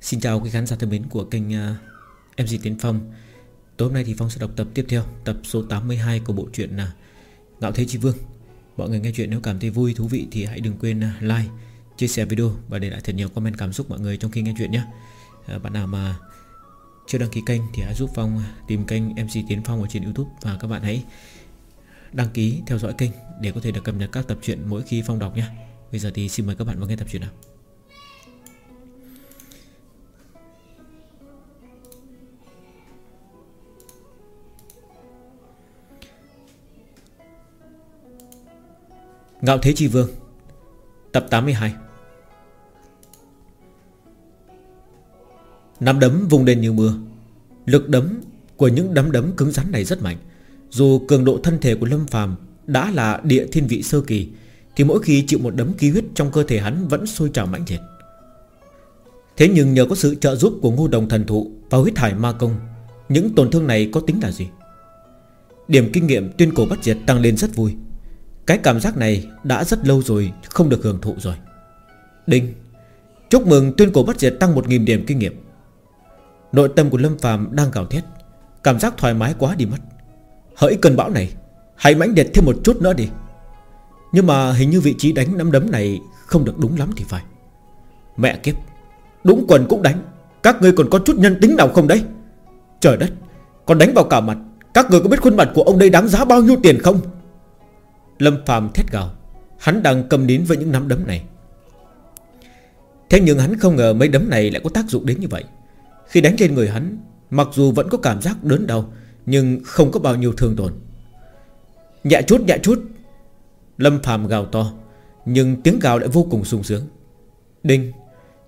Xin chào quý khán giả thân mến của kênh à, MC Tiến Phong. Tối hôm nay thì Phong sẽ đọc tập tiếp theo Tập số 82 của bộ truyện à, Ngạo Thế Chi Vương. Mọi người nghe chuyện nếu cảm thấy vui, thú vị Thì hãy đừng quên à, like, chia sẻ video Và để lại thật nhiều comment cảm xúc mọi người trong khi nghe chuyện nhé. Bạn nào mà chưa đăng ký kênh Thì hãy giúp Phong tìm kênh MC Tiến Phong ở trên Youtube Và các bạn hãy đăng ký theo dõi kênh Để có thể được cập nhật các tập truyện mỗi khi Phong đọc nhé. Bây giờ thì xin mời các bạn vào nghe tập truyện nào. Ngạo Thế Chi Vương, Tập 82 Nắm đấm vùng lên như mưa. Lực đấm của những đấm đấm cứng rắn này rất mạnh. Dù cường độ thân thể của Lâm Phàm Đã là địa thiên vị sơ kỳ, Thì mỗi khi chịu một đấm ký huyết Trong cơ thể hắn vẫn sôi trào mãnh liệt. Thế nhưng nhờ có sự trợ giúp của ngô đồng thần thụ Và huyết Thải ma công, Những tổn thương này có tính là gì? Điểm kinh nghiệm tuyên cổ bắt diệt tăng lên rất vui cái cảm giác này đã rất lâu rồi Không được hưởng thụ rồi. Đinh, Chúc mừng tuyên cổ bất diệt tăng 1.000 điểm kinh nghiệm. Nội tâm của Lâm phàm đang gào thét, Cảm giác thoải mái quá đi mất. Hỡi cơn bão này, Hãy mãnh liệt thêm một chút nữa đi. Nhưng mà hình như vị trí đánh nắm đấm này Không được đúng lắm thì phải. Mẹ kiếp, Đúng quần cũng đánh, Các người còn có chút nhân tính nào không đấy? Trời đất, Còn đánh vào cả mặt, Các người có biết khuôn mặt của ông đây đáng giá bao nhiêu tiền không? Lâm Phạm thét gào. Hắn đang cầm nín với những nắm đấm này. Thế nhưng hắn không ngờ mấy đấm này lại có tác dụng đến như vậy. Khi đánh trên người hắn, Mặc dù vẫn có cảm giác đớn đau, Nhưng không có bao nhiêu thương tổn. Nhẹ chút nhẹ chút. Lâm Phạm gào to, Nhưng tiếng gào lại vô cùng sung sướng. Đinh,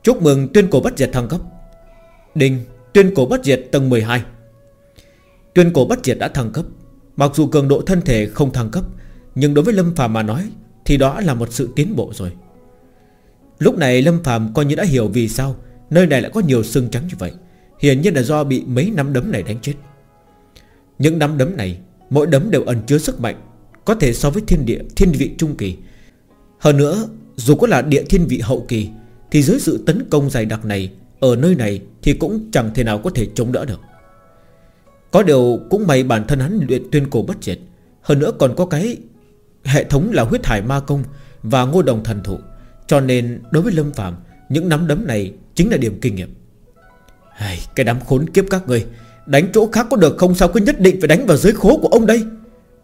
Chúc mừng tuyên cổ bất diệt thăng cấp. Đinh, Tuyên cổ bất diệt tầng 12 Tuyên cổ bất diệt đã thăng cấp. Mặc dù cường độ thân thể không thăng cấp nhưng đối với Lâm Phạm mà nói, Thì đó là một sự tiến bộ rồi. Lúc này Lâm Phạm coi như đã hiểu vì sao Nơi này lại có nhiều xương trắng như vậy. Hiển nhiên là do bị mấy nắm đấm này đánh chết. Những nắm đấm này, Mỗi đấm đều ẩn chứa sức mạnh, Có thể so với thiên địa, thiên vị trung kỳ. Hơn nữa, Dù có là địa thiên vị hậu kỳ, Thì dưới sự tấn công dày đặc này, Ở nơi này thì cũng chẳng thể nào có thể chống đỡ được. Có điều cũng may bản thân hắn luyện tuyên cổ bất diệt, Hơn nữa còn có cái Hệ thống là huyết hải ma công Và ngô đồng thần thụ. Cho nên đối với Lâm Phạm Những nắm đấm này chính là điểm kinh nghiệm. Hey, Cái đám khốn kiếp các người Đánh chỗ khác có được không sao cứ nhất định phải đánh vào dưới khố của ông đây.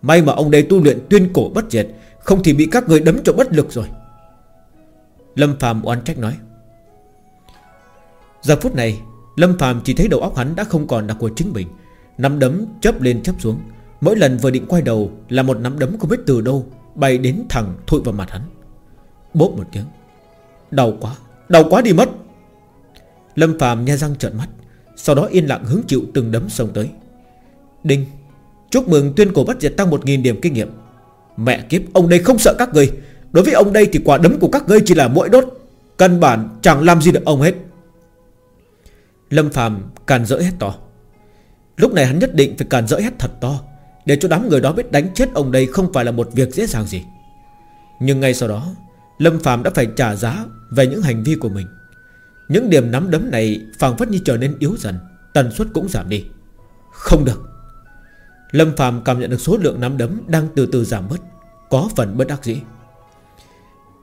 May mà ông đây tu luyện tuyên cổ bất diệt Không thì bị các người đấm cho bất lực rồi. Lâm Phạm oán trách nói. Giờ phút này Lâm Phạm chỉ thấy đầu óc hắn đã không còn là của chính mình. Nắm đấm chớp lên chớp xuống Mỗi lần vừa định quay đầu Là một nắm đấm không biết từ đâu Bay đến thẳng thụi vào mặt hắn. Bốp một tiếng. Đau quá Đau quá đi mất. Lâm Phạm nha răng trợn mắt, Sau đó yên lặng hứng chịu từng đấm xông tới. Đinh, Chúc mừng tuyên cổ bắt diệt tăng 1.000 điểm kinh nghiệm. Mẹ kiếp, ông đây không sợ các người. Đối với ông đây thì quả đấm của các ngươi chỉ là mũi đốt. Căn bản chẳng làm gì được ông hết. Lâm Phạm càn rỡ hết to. Lúc này hắn nhất định phải càn rỡ hết thật to để cho đám người đó biết đánh chết ông đây Không phải là một việc dễ dàng gì. Nhưng ngay sau đó, Lâm Phạm đã phải trả giá về những hành vi của mình. Những điểm nắm đấm này phảng phất như trở nên yếu dần, Tần suất cũng giảm đi. Không được. Lâm Phạm cảm nhận được số lượng nắm đấm Đang từ từ giảm bớt, Có phần bất đắc dĩ.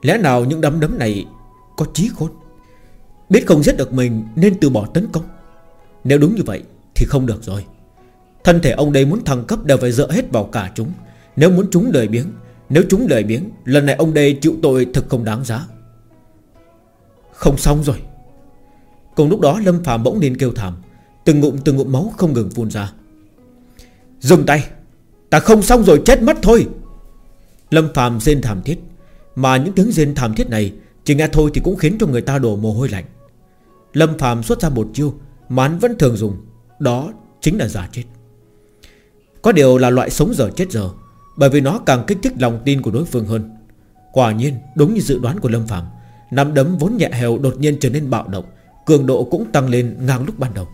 Lẽ nào những nắm đấm này Có trí khôn? Biết không giết được mình nên từ bỏ tấn công. Nếu đúng như vậy thì không được rồi. Thân thể ông đây muốn thăng cấp đều phải dựa hết vào cả chúng. Nếu muốn chúng lời biếng, Nếu chúng lời biếng, Lần này ông đây chịu tội thực không đáng giá. Không xong rồi. Cùng lúc đó, Lâm Phạm bỗng nên kêu thảm, Từng ngụm từng ngụm máu không ngừng phun ra. Dừng tay, Ta không xong rồi, chết mất thôi. Lâm Phạm rên thảm thiết, Mà những tiếng rên thảm thiết này Chỉ nghe thôi thì cũng khiến cho người ta đổ mồ hôi lạnh. Lâm Phạm xuất ra một chiêu Mà hắn vẫn thường dùng, Đó chính là giả chết có điều là loại sống giờ chết giờ, Bởi vì nó càng kích thích lòng tin của đối phương hơn. Quả nhiên, đúng như dự đoán của Lâm Phạm Nắm đấm vốn nhẹ hèo đột nhiên trở nên bạo động, Cường độ cũng tăng lên ngang lúc ban đầu.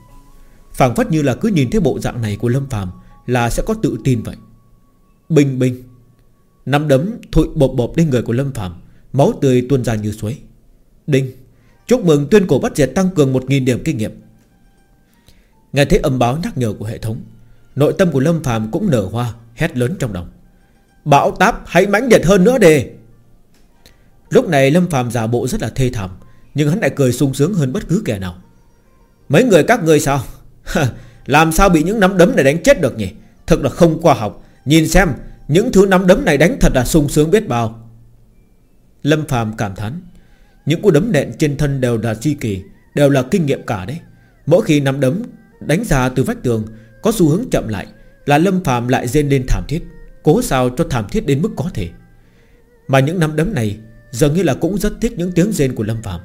Phảng phất như là cứ nhìn thấy bộ dạng này của Lâm Phạm Là sẽ có tự tin vậy. Bình bình. Nắm đấm thụi bộp bộp lên người của Lâm Phạm Máu tươi tuôn ra như suối. Đinh. Chúc mừng tuyên cổ bắt diệt tăng cường 1.000 điểm kinh nghiệm. Nghe thấy âm báo nhắc nhở của hệ thống Nội tâm của Lâm phàm cũng nở hoa, Hét lớn trong lòng. Bão táp, hãy mãnh liệt hơn nữa đi. Lúc này Lâm phàm giả bộ rất là thê thảm, Nhưng hắn lại cười sung sướng hơn bất cứ kẻ nào. Mấy người các ngươi sao? Làm sao bị những nắm đấm này đánh chết được nhỉ? Thật là không khoa học. Nhìn xem, những thứ nắm đấm này đánh thật là sung sướng biết bao. Lâm phàm cảm thán, Những cú đấm nện trên thân đều là chi kỳ Đều là kinh nghiệm cả đấy. Mỗi khi nắm đấm đánh ra từ vách tường có xu hướng chậm lại, Là Lâm phàm lại rên lên thảm thiết, Cố sao cho thảm thiết đến mức có thể. Mà những nắm đấm này, Dường như là cũng rất thích những tiếng rên của Lâm phàm.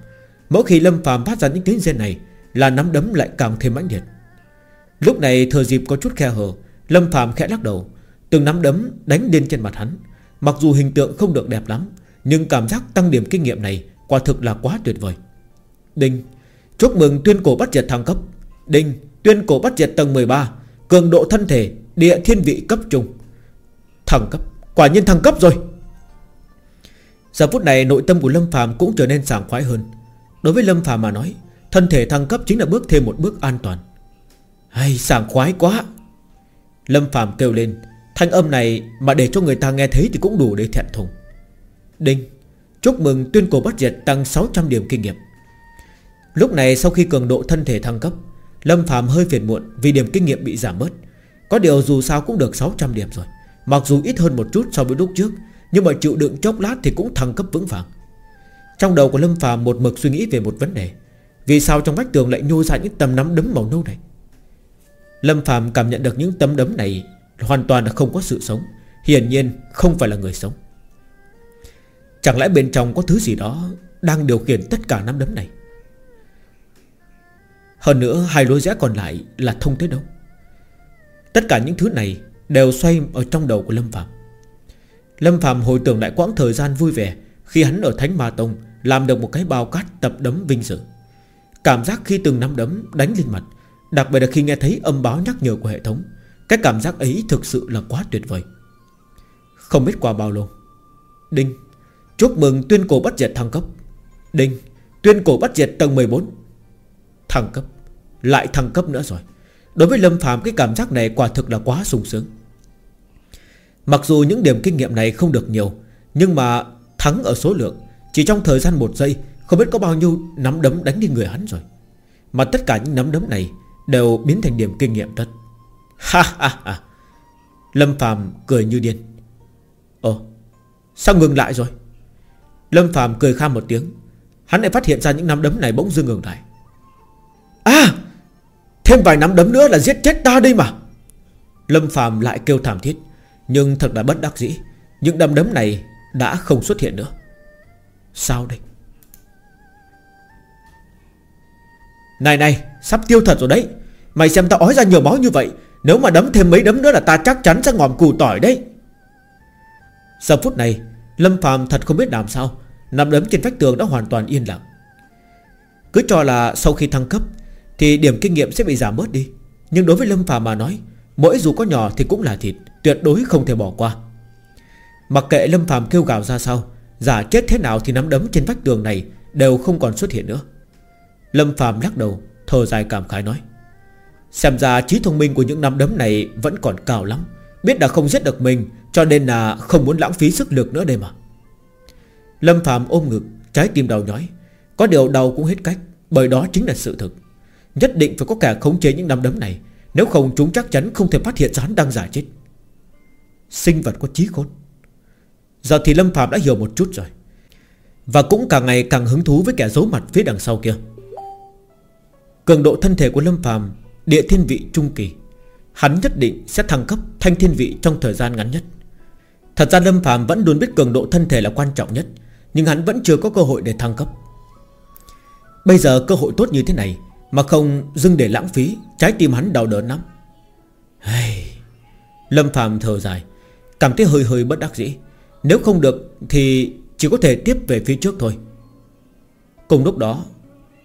Mỗi khi Lâm phàm phát ra những tiếng rên này, Là nắm đấm lại càng thêm mãnh liệt. Lúc này, thừa dịp có chút khe hở, Lâm phàm khẽ lắc đầu, Từng nắm đấm đánh lên trên mặt hắn. Mặc dù hình tượng không được đẹp lắm, Nhưng cảm giác tăng điểm kinh nghiệm này Quả thực là quá tuyệt vời. Đinh, Chúc mừng tuyên cổ bắt diệt thăng cấp. Đinh, Tuyên cổ bắt diệt tầng 13 Cường độ thân thể Địa thiên vị cấp trung Thăng cấp, Quả nhiên thăng cấp rồi. Giờ phút này, nội tâm của Lâm Phàm cũng trở nên sảng khoái hơn. Đối với Lâm Phàm mà nói, Thân thể thăng cấp chính là bước thêm một bước an toàn. Hay sảng khoái quá. Lâm Phàm kêu lên, Thanh âm này mà để cho người ta nghe thấy Thì cũng đủ để thẹn thùng. Đinh, Chúc mừng tuyên cổ bắt diệt tăng 600 điểm kinh nghiệm. Lúc này, sau khi cường độ thân thể thăng cấp Lâm Phạm hơi phiền muộn Vì điểm kinh nghiệm bị giảm bớt. Có điều dù sao cũng được 600 điểm rồi. Mặc dù ít hơn một chút so với lúc trước, Nhưng mà chịu đựng chốc lát thì cũng thăng cấp vững vàng. Trong đầu của Lâm Phạm một mực suy nghĩ về một vấn đề. Vì sao trong vách tường lại nhô ra những tấm nắm đấm màu nâu này? Lâm Phạm cảm nhận được những tấm đấm này Hoàn toàn là không có sự sống. Hiển nhiên không phải là người sống. Chẳng lẽ bên trong có thứ gì đó Đang điều khiển tất cả nắm đấm này? Hơn nữa, hai lối rẽ còn lại là thông tới đâu? Tất cả những thứ này Đều xoay ở trong đầu của Lâm Phạm Lâm Phạm hồi tưởng lại quãng thời gian vui vẻ Khi hắn ở Thánh Ma Tông Làm được một cái bao cát tập đấm vinh dự. Cảm giác khi từng nắm đấm đánh lên mặt, Đặc biệt là khi nghe thấy âm báo nhắc nhở của hệ thống, Cái cảm giác ấy thực sự là quá tuyệt vời. Không biết qua bao lâu, Đinh, Chúc mừng tuyên cổ bắt diệt thăng cấp. Đinh, Tuyên cổ bắt diệt tầng 14 Thăng cấp. Lại thăng cấp nữa rồi. Đối với Lâm Phạm cái cảm giác này quả thực là quá sung sướng. Mặc dù những điểm kinh nghiệm này không được nhiều, Nhưng mà thắng ở số lượng, Chỉ trong thời gian một giây, Không biết có bao nhiêu nắm đấm đánh đi người hắn rồi. Mà tất cả những nắm đấm này Đều biến thành điểm kinh nghiệm tất Ha ha ha. Lâm Phạm cười như điên. Ồ, Sao ngừng lại rồi? Lâm Phạm cười kha một tiếng. Hắn lại phát hiện ra những nắm đấm này bỗng dưng ngừng lại. À! Thêm vài nắm đấm nữa là giết chết ta đi mà. Lâm Phạm lại kêu thảm thiết, Nhưng thật là bất đắc dĩ, Những đấm đấm này đã không xuất hiện nữa. Sao đây? Này này, Sắp tiêu thật rồi đấy. Mày xem ta ói ra nhiều máu như vậy, Nếu mà đấm thêm mấy đấm nữa là ta chắc chắn sẽ ngòm cù tỏi đấy. Giờ phút này, Lâm Phạm thật không biết làm sao Nằm đấm trên vách tường đã hoàn toàn yên lặng. Cứ cho là sau khi thăng cấp thì điểm kinh nghiệm sẽ bị giảm bớt đi. Nhưng đối với Lâm Phạm mà nói, Mỗi dù có nhỏ thì cũng là thịt, Tuyệt đối không thể bỏ qua. Mặc kệ Lâm Phạm kêu gào ra sao, Giả chết thế nào thì nắm đấm trên vách tường này Đều không còn xuất hiện nữa. Lâm Phạm lắc đầu, Thở dài cảm khái nói, Xem ra trí thông minh của những nắm đấm này Vẫn còn cao lắm, Biết là không giết được mình, Cho nên là không muốn lãng phí sức lực nữa đây mà. Lâm Phạm ôm ngực, Trái tim đau nhói. Có điều đau cũng hết cách, Bởi đó chính là sự thực. Nhất định phải có kẻ khống chế những nắm đấm này. Nếu không, chúng chắc chắn không thể phát hiện ra hắn đang giả chết. Sinh vật có trí khôn. Giờ thì Lâm Phạm đã hiểu một chút rồi. Và cũng càng ngày càng hứng thú với kẻ giấu mặt phía đằng sau kia. Cường độ thân thể của Lâm Phạm, Địa thiên vị trung kỳ. Hắn nhất định sẽ thăng cấp thanh thiên vị trong thời gian ngắn nhất. Thật ra Lâm Phạm vẫn luôn biết cường độ thân thể là quan trọng nhất, Nhưng hắn vẫn chưa có cơ hội để thăng cấp. Bây giờ cơ hội tốt như thế này mà không dừng để lãng phí, Trái tim hắn đau đớn lắm. Hey. Lâm Phạm thở dài, Cảm thấy hơi hơi bất đắc dĩ. Nếu không được thì chỉ có thể tiếp về phía trước thôi. Cùng lúc đó,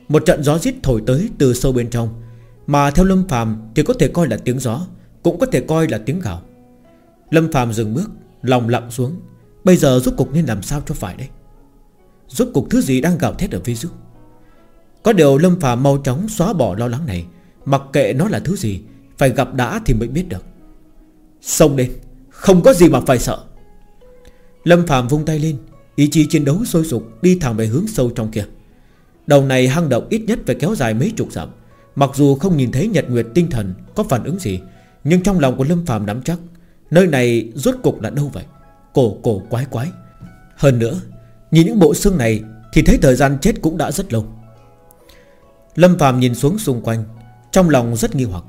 Một trận gió rít thổi tới từ sâu bên trong, Mà theo Lâm Phạm thì có thể coi là tiếng gió, Cũng có thể coi là tiếng gào. Lâm Phạm dừng bước, Lòng lặng xuống. Bây giờ rốt cục nên làm sao cho phải đây? Rốt cục thứ gì đang gào thét ở phía trước có điều Lâm Phạm mau chóng xóa bỏ lo lắng này. Mặc kệ nó là thứ gì, Phải gặp đã thì mới biết được. Xông lên, Không có gì mà phải sợ. Lâm Phạm vung tay lên, Ý chí chiến đấu sôi sục Đi thẳng về hướng sâu trong kia. Đầu này hang động ít nhất phải kéo dài mấy chục dặm. Mặc dù không nhìn thấy nhật nguyệt tinh thần Có phản ứng gì, Nhưng trong lòng của Lâm Phạm nắm chắc, Nơi này rốt cục là đâu vậy? Cổ cổ quái quái. Hơn nữa, Nhìn những bộ xương này Thì thấy thời gian chết cũng đã rất lâu. Lâm Phạm nhìn xuống xung quanh, Trong lòng rất nghi hoặc.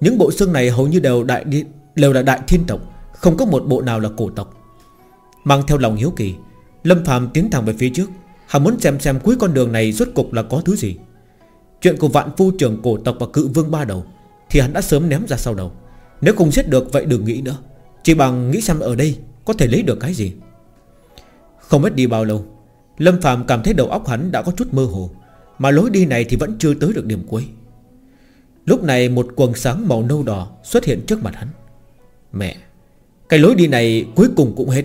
Những bộ xương này hầu như đều đại đều là đại thiên tộc, Không có một bộ nào là cổ tộc. Mang theo lòng hiếu kỳ, Lâm Phạm tiến thẳng về phía trước. Hắn muốn xem xem cuối con đường này rốt cục là có thứ gì. Chuyện của vạn phu trưởng cổ tộc và cự vương ba đầu Thì hắn đã sớm ném ra sau đầu. Nếu không giết được vậy đừng nghĩ nữa, Chỉ bằng nghĩ xem ở đây Có thể lấy được cái gì. Không biết đi bao lâu, Lâm Phạm cảm thấy đầu óc hắn đã có chút mơ hồ. Mà lối đi này thì vẫn chưa tới được điểm cuối. Lúc này một quần sáng màu nâu đỏ Xuất hiện trước mặt hắn. Mẹ, Cái lối đi này cuối cùng cũng hết.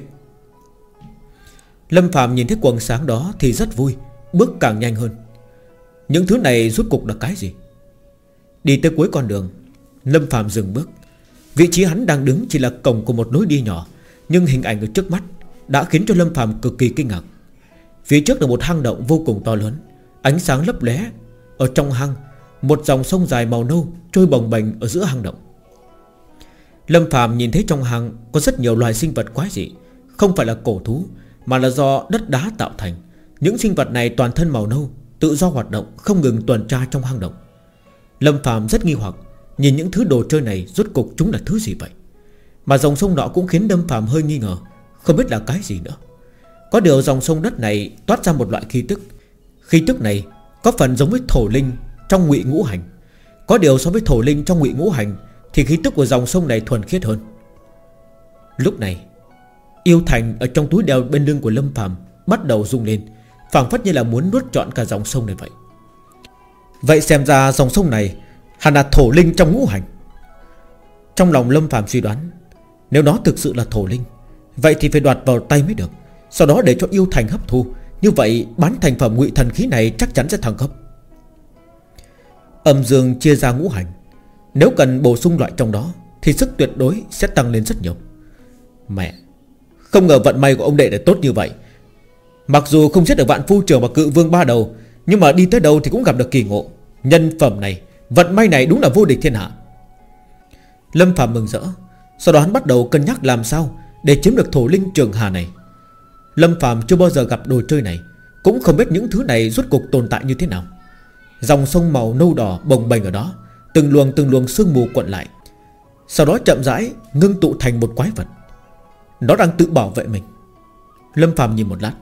Lâm Phạm nhìn thấy quần sáng đó Thì rất vui, Bước càng nhanh hơn. Những thứ này rốt cục là cái gì? Đi tới cuối con đường, Lâm Phạm dừng bước. Vị trí hắn đang đứng chỉ là cổng của một lối đi nhỏ, Nhưng hình ảnh ở trước mắt Đã khiến cho Lâm Phạm cực kỳ kinh ngạc. Phía trước là một hang động vô cùng to lớn. Ánh sáng lấp lé, Ở trong hang, Một dòng sông dài màu nâu Trôi bồng bềnh ở giữa hang động. Lâm Phạm nhìn thấy trong hang Có rất nhiều loài sinh vật quái dị, Không phải là cổ thú, Mà là do đất đá tạo thành. Những sinh vật này toàn thân màu nâu, Tự do hoạt động, không ngừng tuần tra trong hang động. Lâm Phạm rất nghi hoặc, Nhìn những thứ đồ chơi này rốt cục chúng là thứ gì vậy? Mà dòng sông nọ cũng khiến Lâm Phạm hơi nghi ngờ, Không biết là cái gì nữa. Có điều dòng sông đất này toát ra một loại khí tức Khí tức này, có phần giống với thổ linh trong ngụy ngũ hành. Có điều so với thổ linh trong ngụy ngũ hành, Thì khí tức của dòng sông này thuần khiết hơn. Lúc này, Yêu Thành ở trong túi đeo bên lưng của Lâm Phàm Bắt đầu rung lên, phảng phất như là muốn nuốt trọn cả dòng sông này vậy. Vậy xem ra dòng sông này Hẳn là thổ linh trong ngũ hành. Trong lòng Lâm phàm suy đoán, Nếu nó thực sự là thổ linh, Vậy thì phải đoạt vào tay mới được, Sau đó để cho yêu thành hấp thu như vậy, bán thành phẩm ngụy thần khí này chắc chắn sẽ thăng cấp. Âm dương chia ra ngũ hành. Nếu cần bổ sung loại trong đó, Thì sức tuyệt đối sẽ tăng lên rất nhiều. Mẹ, Không ngờ vận may của ông đệ lại tốt như vậy. Mặc dù không giết được vạn phu trường và cự vương ba đầu, Nhưng mà đi tới đâu thì cũng gặp được kỳ ngộ. Nhân phẩm này, Vận may này đúng là vô địch thiên hạ. Lâm Phạm mừng rỡ, Sau đó hắn bắt đầu cân nhắc làm sao Để chiếm được thổ linh trường hà này. Lâm Phạm chưa bao giờ gặp đồ chơi này, Cũng không biết những thứ này rốt cuộc tồn tại như thế nào. Dòng sông màu nâu đỏ bồng bềnh ở đó, Từng luồng từng luồng sương mù quận lại. Sau đó chậm rãi ngưng tụ thành một quái vật. Nó đang tự bảo vệ mình. Lâm Phạm nhìn một lát,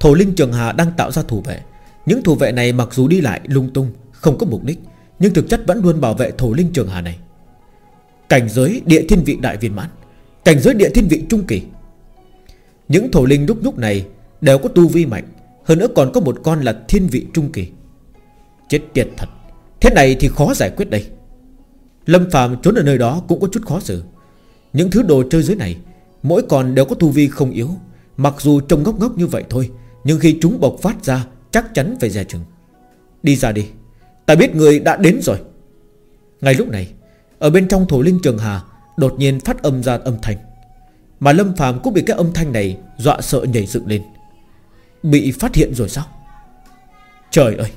Thổ linh trường hà đang tạo ra thủ vệ. Những thủ vệ này mặc dù đi lại lung tung, Không có mục đích, Nhưng thực chất vẫn luôn bảo vệ thổ linh trường hà này. Cảnh giới địa thiên vị đại viên mãn, Cảnh giới địa thiên vị trung kỳ. Những thổ linh lúc nhúc này Đều có tu vi mạnh, Hơn nữa còn có một con là thiên vị trung kỳ. Chết tiệt thật, Thế này thì khó giải quyết đây. Lâm Phạm trốn ở nơi đó cũng có chút khó xử. Những thứ đồ chơi dưới này, Mỗi con đều có tu vi không yếu. Mặc dù trông ngốc ngốc như vậy thôi, Nhưng khi chúng bộc phát ra, Chắc chắn phải dè chừng. Đi ra đi, Ta biết người đã đến rồi. Ngay lúc này, Ở bên trong thổ linh trường hà, Đột nhiên phát âm ra âm thanh. Mà Lâm phàm cũng bị cái âm thanh này Dọa sợ nhảy dựng lên. Bị phát hiện rồi sao? Trời ơi!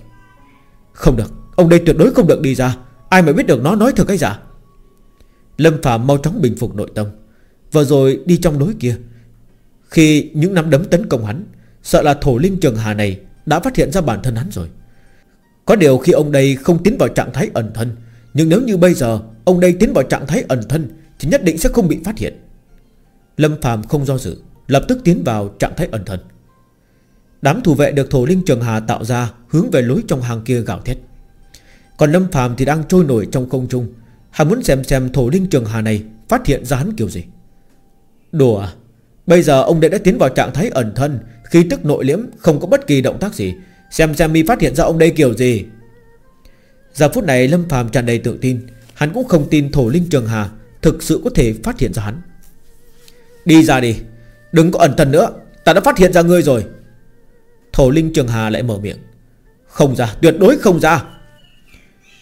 Không được, Ông đây tuyệt đối không được đi ra. Ai mà biết được nó nói thật cái giả? Lâm phàm mau chóng bình phục nội tâm. Vừa rồi đi trong núi kia, Khi những nắm đấm tấn công hắn, Sợ là thổ linh trường hà này Đã phát hiện ra bản thân hắn rồi. Có điều khi ông đây không tiến vào trạng thái ẩn thân, Nhưng nếu như bây giờ Ông đây tiến vào trạng thái ẩn thân, Thì nhất định sẽ không bị phát hiện. Lâm Phạm không do dự, Lập tức tiến vào trạng thái ẩn thân Đám thủ vệ được thổ linh trường hà tạo ra Hướng về lối trong hàng kia gạo thét. Còn Lâm Phạm thì đang trôi nổi trong không trung, Hắn muốn xem xem thổ linh trường hà này Phát hiện ra hắn kiểu gì. Đùa à Bây giờ ông đệ đã tiến vào trạng thái ẩn thân Khi tức nội liễm không có bất kỳ động tác gì. Xem xem mi phát hiện ra ông đây kiểu gì. Giờ phút này Lâm Phạm tràn đầy tự tin, Hắn cũng không tin thổ linh trường hà Thực sự có thể phát hiện ra hắn. Đi ra đi, Đừng có ẩn thân nữa, Ta đã phát hiện ra ngươi rồi. Thổ linh trường hà lại mở miệng. Không ra, tuyệt đối không ra.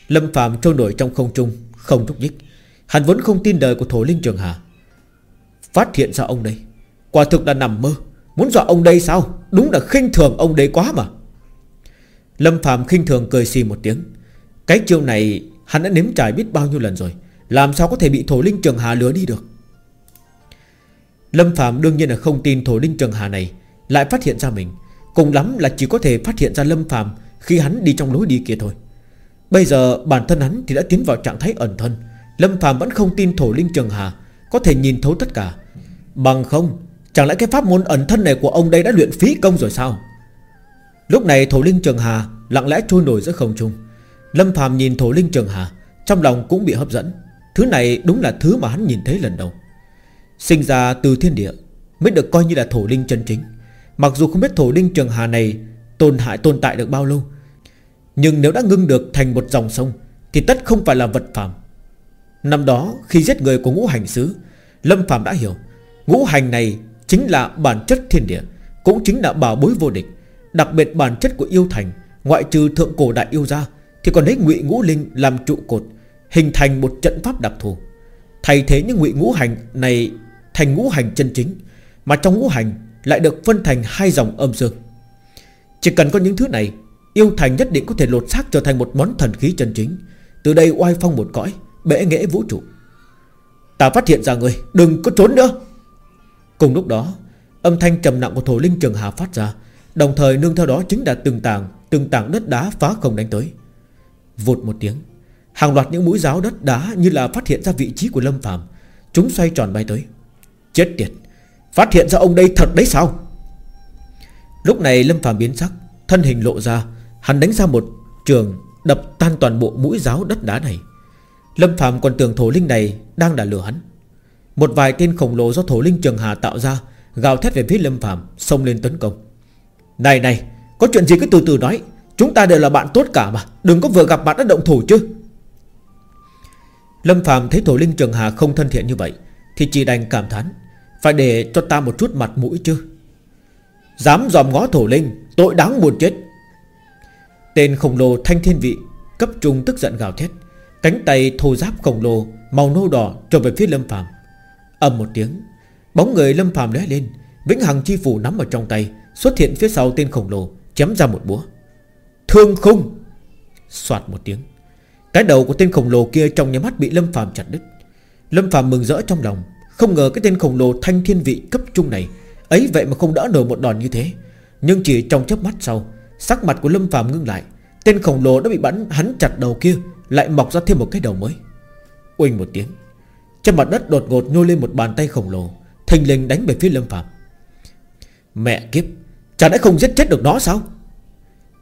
Lâm Phạm trôi nổi trong không trung, Không thúc nhích. Hắn vẫn không tin đời của Thổ Linh Trường Hà. Phát hiện ra ông đây, Quả thực là nằm mơ. Muốn dọa ông đây sao? Đúng là khinh thường ông đây quá mà. Lâm Phạm khinh thường cười xì một tiếng. Cái chiêu này, hắn đã nếm trải biết bao nhiêu lần rồi. Làm sao có thể bị Thổ Linh Trường Hà lừa đi được? Lâm Phạm đương nhiên là không tin Thổ Linh Trường Hà này, Lại phát hiện ra mình. Cùng lắm là chỉ có thể phát hiện ra Lâm Phạm Khi hắn đi trong lối đi kia thôi. Bây giờ bản thân hắn thì đã tiến vào trạng thái ẩn thân. Lâm Phạm vẫn không tin Thổ Linh Trường Hà Có thể nhìn thấu tất cả. Bằng không, Chẳng lẽ cái pháp môn ẩn thân này của ông đây đã luyện phí công rồi sao? Lúc này Thổ Linh Trường Hà Lặng lẽ trôi nổi giữa không trung. Lâm Phạm nhìn Thổ Linh Trường Hà, Trong lòng cũng bị hấp dẫn. Thứ này đúng là thứ mà hắn nhìn thấy lần đầu. Sinh ra từ thiên địa Mới được coi như là thổ linh chân chính. Mặc dù không biết thổ linh Trường Hà này Tồn hại, tồn tại được bao lâu, Nhưng nếu đã ngưng được thành một dòng sông Thì tất không phải là vật phàm. Năm đó, khi giết người của ngũ hành sứ Lâm Phạm đã hiểu, Ngũ hành này chính là bản chất thiên địa, Cũng chính là bảo bối vô địch. Đặc biệt bản chất của yêu thành, Ngoại trừ thượng cổ đại yêu ra Thì còn lấy ngụy ngũ linh làm trụ cột, Hình thành một trận pháp đặc thù. Thay thế những ngụy ngũ hành này Thành ngũ hành chân chính, Mà trong ngũ hành lại được phân thành hai dòng âm dương. Chỉ cần có những thứ này, Yêu thành nhất định có thể lột xác trở thành một món thần khí chân chính, Từ đây oai phong một cõi Bể nghệ vũ trụ. Ta phát hiện ra người Đừng có trốn nữa. Cùng lúc đó, Âm thanh trầm nặng của thổ linh trường hà phát ra, Đồng thời nương theo đó chính là từng tảng Từng tảng đất đá phá không đánh tới. Vụt một tiếng, Hàng loạt những mũi giáo đất đá như là phát hiện ra vị trí của Lâm Phạm Chúng xoay tròn bay tới. Chết tiệt. Phát hiện ra ông đây thật đấy sao? Lúc này Lâm Phạm biến sắc, Thân hình lộ ra, Hắn đánh ra một trường Đập tan toàn bộ mũi giáo đất đá này. Lâm Phạm còn tưởng thổ linh này Đang là lừa hắn. Một vài tên khổng lồ do thổ linh trường hà tạo ra, Gào thét về phía Lâm Phạm Xông lên tấn công. Này này, Có chuyện gì cứ từ từ nói, Chúng ta đều là bạn tốt cả mà, Đừng có vừa gặp mặt đã động thủ chứ. Lâm Phạm thấy thổ linh trường hà không thân thiện như vậy, Thì chỉ đành cảm thán. Phải để cho ta một chút mặt mũi chứ. Dám dòm ngó thổ linh, Tội đáng buồn chết. Tên khổng lồ thanh thiên vị Cấp trung tức giận gào thét, Cánh tay thô giáp khổng lồ, Màu nâu đỏ trồi về phía Lâm phàm. ầm một tiếng, Bóng người Lâm phàm lóe lên, Vĩnh Hằng chi phủ nắm ở trong tay, Xuất hiện phía sau tên khổng lồ, Chém ra một búa. Thương khung! Xoạt một tiếng, Cái đầu của tên khổng lồ kia trong nhà mắt bị Lâm phàm chặt đứt. Lâm phàm mừng rỡ trong lòng không ngờ cái tên khổng lồ thanh thiên vị cấp trung này, Ấy vậy mà không đỡ nổi một đòn như thế. Nhưng chỉ trong chớp mắt sau, Sắc mặt của Lâm Phạm ngưng lại. Tên khổng lồ đã bị bắn, hắn chặt đầu kia, Lại mọc ra thêm một cái đầu mới. Uỳnh một tiếng, Trên mặt đất đột ngột nhô lên một bàn tay khổng lồ, Thình lình đánh về phía Lâm Phạm Mẹ kiếp, Chả đã không giết chết được nó sao?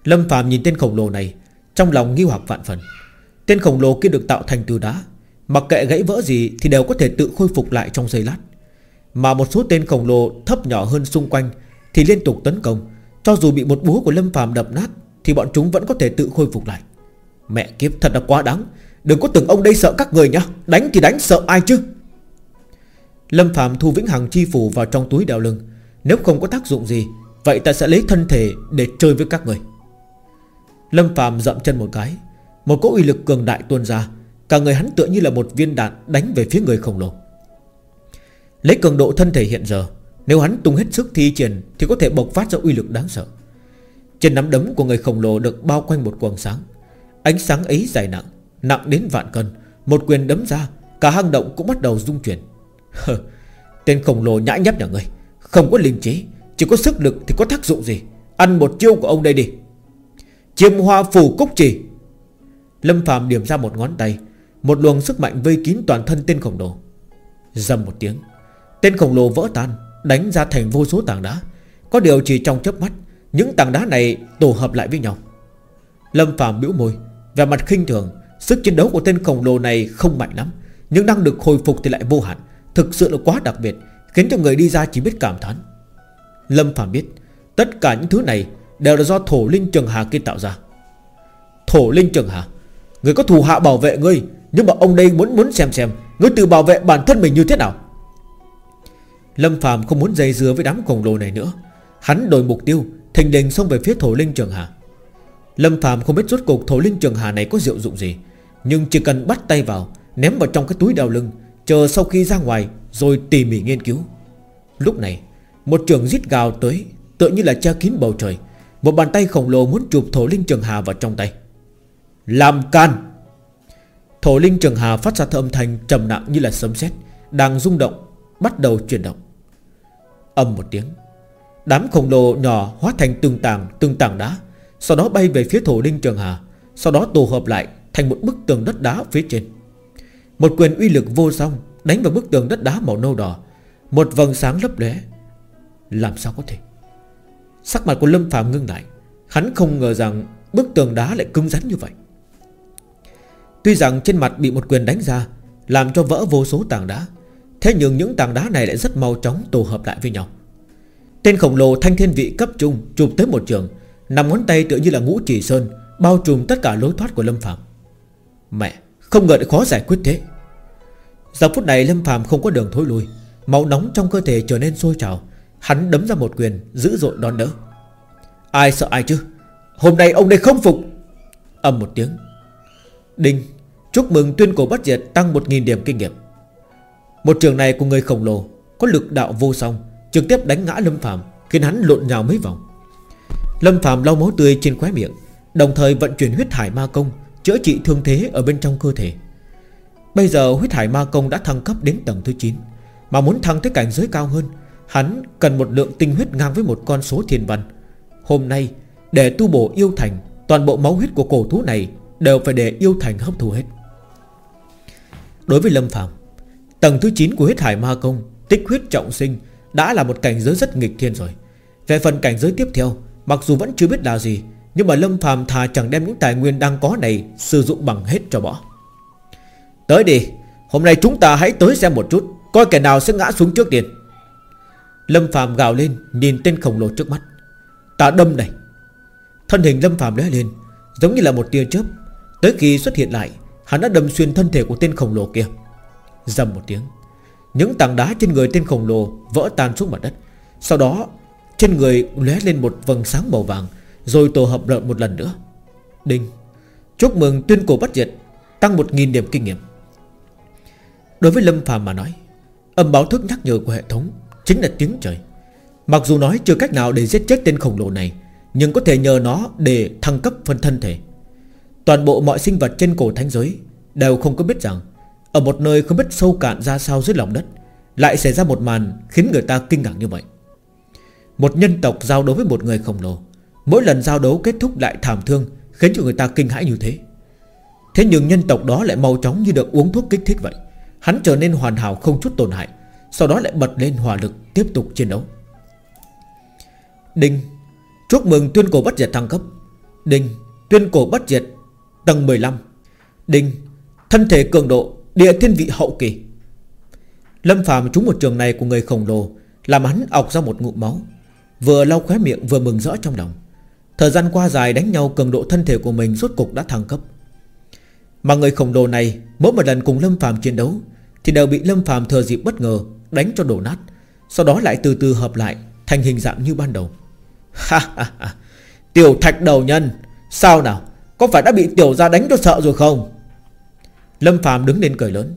Lâm Phạm nhìn tên khổng lồ này, Trong lòng nghi hoặc vạn phần. Tên khổng lồ kia được tạo thành từ đá Mặc kệ gãy vỡ gì thì đều có thể tự khôi phục lại trong giây lát. Mà một số tên khổng lồ thấp nhỏ hơn xung quanh Thì liên tục tấn công. Cho dù bị một búa của Lâm Phạm đập nát Thì bọn chúng vẫn có thể tự khôi phục lại. Mẹ kiếp, thật là quá đáng. Đừng có tưởng ông đây sợ các người nhá. Đánh thì đánh, sợ ai chứ? Lâm Phạm thu Vĩnh Hằng chi phủ vào trong túi đeo lưng. Nếu không có tác dụng gì, Vậy ta sẽ lấy thân thể để chơi với các người. Lâm Phạm dậm chân một cái. Một cỗ uy lực cường đại tuôn ra. Cả người hắn tựa như là một viên đạn Đánh về phía người khổng lồ. Lấy cường độ thân thể hiện giờ, Nếu hắn tung hết sức thi triển Thì có thể bộc phát ra uy lực đáng sợ. Trên nắm đấm của người khổng lồ được bao quanh một quầng sáng. Ánh sáng ấy dài nặng Nặng đến vạn cân. Một quyền đấm ra, Cả hang động cũng bắt đầu rung chuyển. Tên khổng lồ nhã nhép nhà người Không có linh trí, Chỉ có sức lực thì có tác dụng gì? Ăn một chiêu của ông đây đi. Chiêm hoa phù cúc trì. Lâm Phạm điểm ra một ngón tay một luồng sức mạnh vây kín toàn thân tên khổng lồ. Dầm một tiếng, Tên khổng lồ vỡ tan, Đánh ra thành vô số tảng đá. Có điều chỉ trong chớp mắt, Những tảng đá này tổ hợp lại với nhau. Lâm Phạm biểu môi Về mặt khinh thường, Sức chiến đấu của tên khổng lồ này không mạnh lắm, Nhưng đang được hồi phục thì lại vô hạn, Thực sự là quá đặc biệt, Khiến cho người đi ra chỉ biết cảm thán. Lâm Phạm biết, Tất cả những thứ này Đều là do thổ linh trường hà kia tạo ra. Thổ linh trường hà, Người có thù hạ bảo vệ ngươi nhưng mà ông đây muốn muốn xem xem Ngươi tự bảo vệ bản thân mình như thế nào. Lâm Phạm không muốn dây dưa với đám khổng lồ này nữa. Hắn đổi mục tiêu, Thình đình xông về phía thổ linh trường hà. Lâm Phạm không biết rốt cuộc thổ linh trường hà này có diệu dụng gì, Nhưng chỉ cần bắt tay vào, Ném vào trong cái túi đào lưng, Chờ sau khi ra ngoài Rồi tỉ mỉ nghiên cứu. Lúc này, Một trường rít gào tới, Tựa như là che kín bầu trời. Một bàn tay khổng lồ muốn chụp thổ linh trường hà vào trong tay. Làm can! Thổ linh trường hà phát ra âm thanh trầm nặng như là sấm sét, Đang rung động, Bắt đầu chuyển động. Âm một tiếng, Đám khổng lồ nhỏ hóa thành từng tảng từng tảng đá, Sau đó bay về phía thổ linh trường hà, Sau đó tổ hợp lại thành một bức tường đất đá phía trên. Một quyền uy lực vô song Đánh vào bức tường đất đá màu nâu đỏ, Một vầng sáng lấp lóe. Làm sao có thể? Sắc mặt của Lâm Phạm ngưng lại, Hắn không ngờ rằng bức tường đá lại cứng rắn như vậy. Tuy rằng trên mặt bị một quyền đánh ra, Làm cho vỡ vô số tảng đá, Thế nhưng những tảng đá này lại rất mau chóng tổ hợp lại với nhau. Tên khổng lồ thanh thiên vị cấp trung Chụp tới một trường Nằm ngón tay tựa như là ngũ chỉ sơn, Bao trùm tất cả lối thoát của Lâm Phạm Mẹ, không ngờ lại khó giải quyết thế. Giờ phút này Lâm Phạm không có đường thối lui, Máu nóng trong cơ thể trở nên sôi trào, Hắn đấm ra một quyền Dữ dội đón đỡ. Ai sợ ai chứ? Hôm nay ông đây không phục. Âm một tiếng Đinh, Chúc mừng tuyên cổ bắt diệt tăng 1.000 điểm kinh nghiệm. Một trường này của người khổng lồ Có lực đạo vô song, Trực tiếp đánh ngã Lâm Phạm Khiến hắn lộn nhào mấy vòng. Lâm Phạm lau máu tươi trên khóe miệng, Đồng thời vận chuyển huyết thải ma công, Chữa trị thương thế ở bên trong cơ thể. Bây giờ huyết thải ma công đã thăng cấp đến tầng thứ 9 Mà muốn thăng tới cảnh giới cao hơn, Hắn cần một lượng tinh huyết ngang với một con số thiên văn. Hôm nay, Để tu bổ yêu thành, Toàn bộ máu huyết của cổ thú này Đều phải để yêu thành hấp thu hết. Đối với Lâm Phạm, Tầng thứ 9 của huyết hải ma công, Tích huyết trọng sinh, Đã là một cảnh giới rất nghịch thiên rồi. Về phần cảnh giới tiếp theo, Mặc dù vẫn chưa biết là gì, Nhưng mà Lâm Phạm thà chẳng đem những tài nguyên đang có này Sử dụng bằng hết cho bỏ. Tới đi, Hôm nay chúng ta hãy tới xem một chút, Coi kẻ nào sẽ ngã xuống trước tiên. Lâm Phạm gào lên, Nhìn tên khổng lồ trước mắt. Ta đâm này. Thân hình Lâm Phạm lóe lên, Giống như là một tia chớp Tới khi xuất hiện lại, Hắn đã đâm xuyên thân thể của tên khổng lồ kia. Dầm một tiếng, Những tảng đá trên người tên khổng lồ Vỡ tan xuống mặt đất. Sau đó, trên người lóe lên một vầng sáng màu vàng, Rồi tổ hợp lại một lần nữa. Đinh! Chúc mừng tuyên cổ bắt diệt, Tăng 1.000 điểm kinh nghiệm. Đối với Lâm phàm mà nói, Âm báo thức nhắc nhở của hệ thống Chính là tiếng trời. Mặc dù nói chưa cách nào để giết chết tên khổng lồ này, Nhưng có thể nhờ nó để thăng cấp phân thân thể. Toàn bộ mọi sinh vật trên cổ thánh giới Đều không có biết rằng, Ở một nơi không biết sâu cạn ra sao dưới lòng đất, Lại xảy ra một màn khiến người ta kinh ngạc như vậy. Một nhân tộc giao đấu với một người khổng lồ, Mỗi lần giao đấu kết thúc lại thảm thương, Khiến cho người ta kinh hãi như thế. Thế nhưng nhân tộc đó lại mau chóng như được uống thuốc kích thích vậy. Hắn trở nên hoàn hảo không chút tổn hại, Sau đó lại bật lên hỏa lực Tiếp tục chiến đấu. Đinh, Chúc mừng tuyên cổ bất diệt thăng cấp. Đinh, Tuyên cổ bất diệt Tầng 15 Đinh, Thân thể cường độ, Địa thiên vị hậu kỳ. Lâm phàm trúng một trường này của người khổng lồ, Làm hắn ọc ra một ngụm máu. Vừa lau khóe miệng, vừa mừng rõ trong lòng. Thời gian qua dài đánh nhau, cường độ thân thể của mình Rốt cục đã thăng cấp. Mà người khổng lồ này, Mỗi một lần cùng Lâm phàm chiến đấu, Thì đều bị Lâm phàm thừa dịp bất ngờ, Đánh cho đổ nát. Sau đó lại từ từ hợp lại, Thành hình dạng như ban đầu. Ha ha ha. Tiểu thạch đầu nhân, Sao nào? Có phải đã bị tiểu gia đánh cho sợ rồi không? Lâm Phạm đứng lên cười lớn.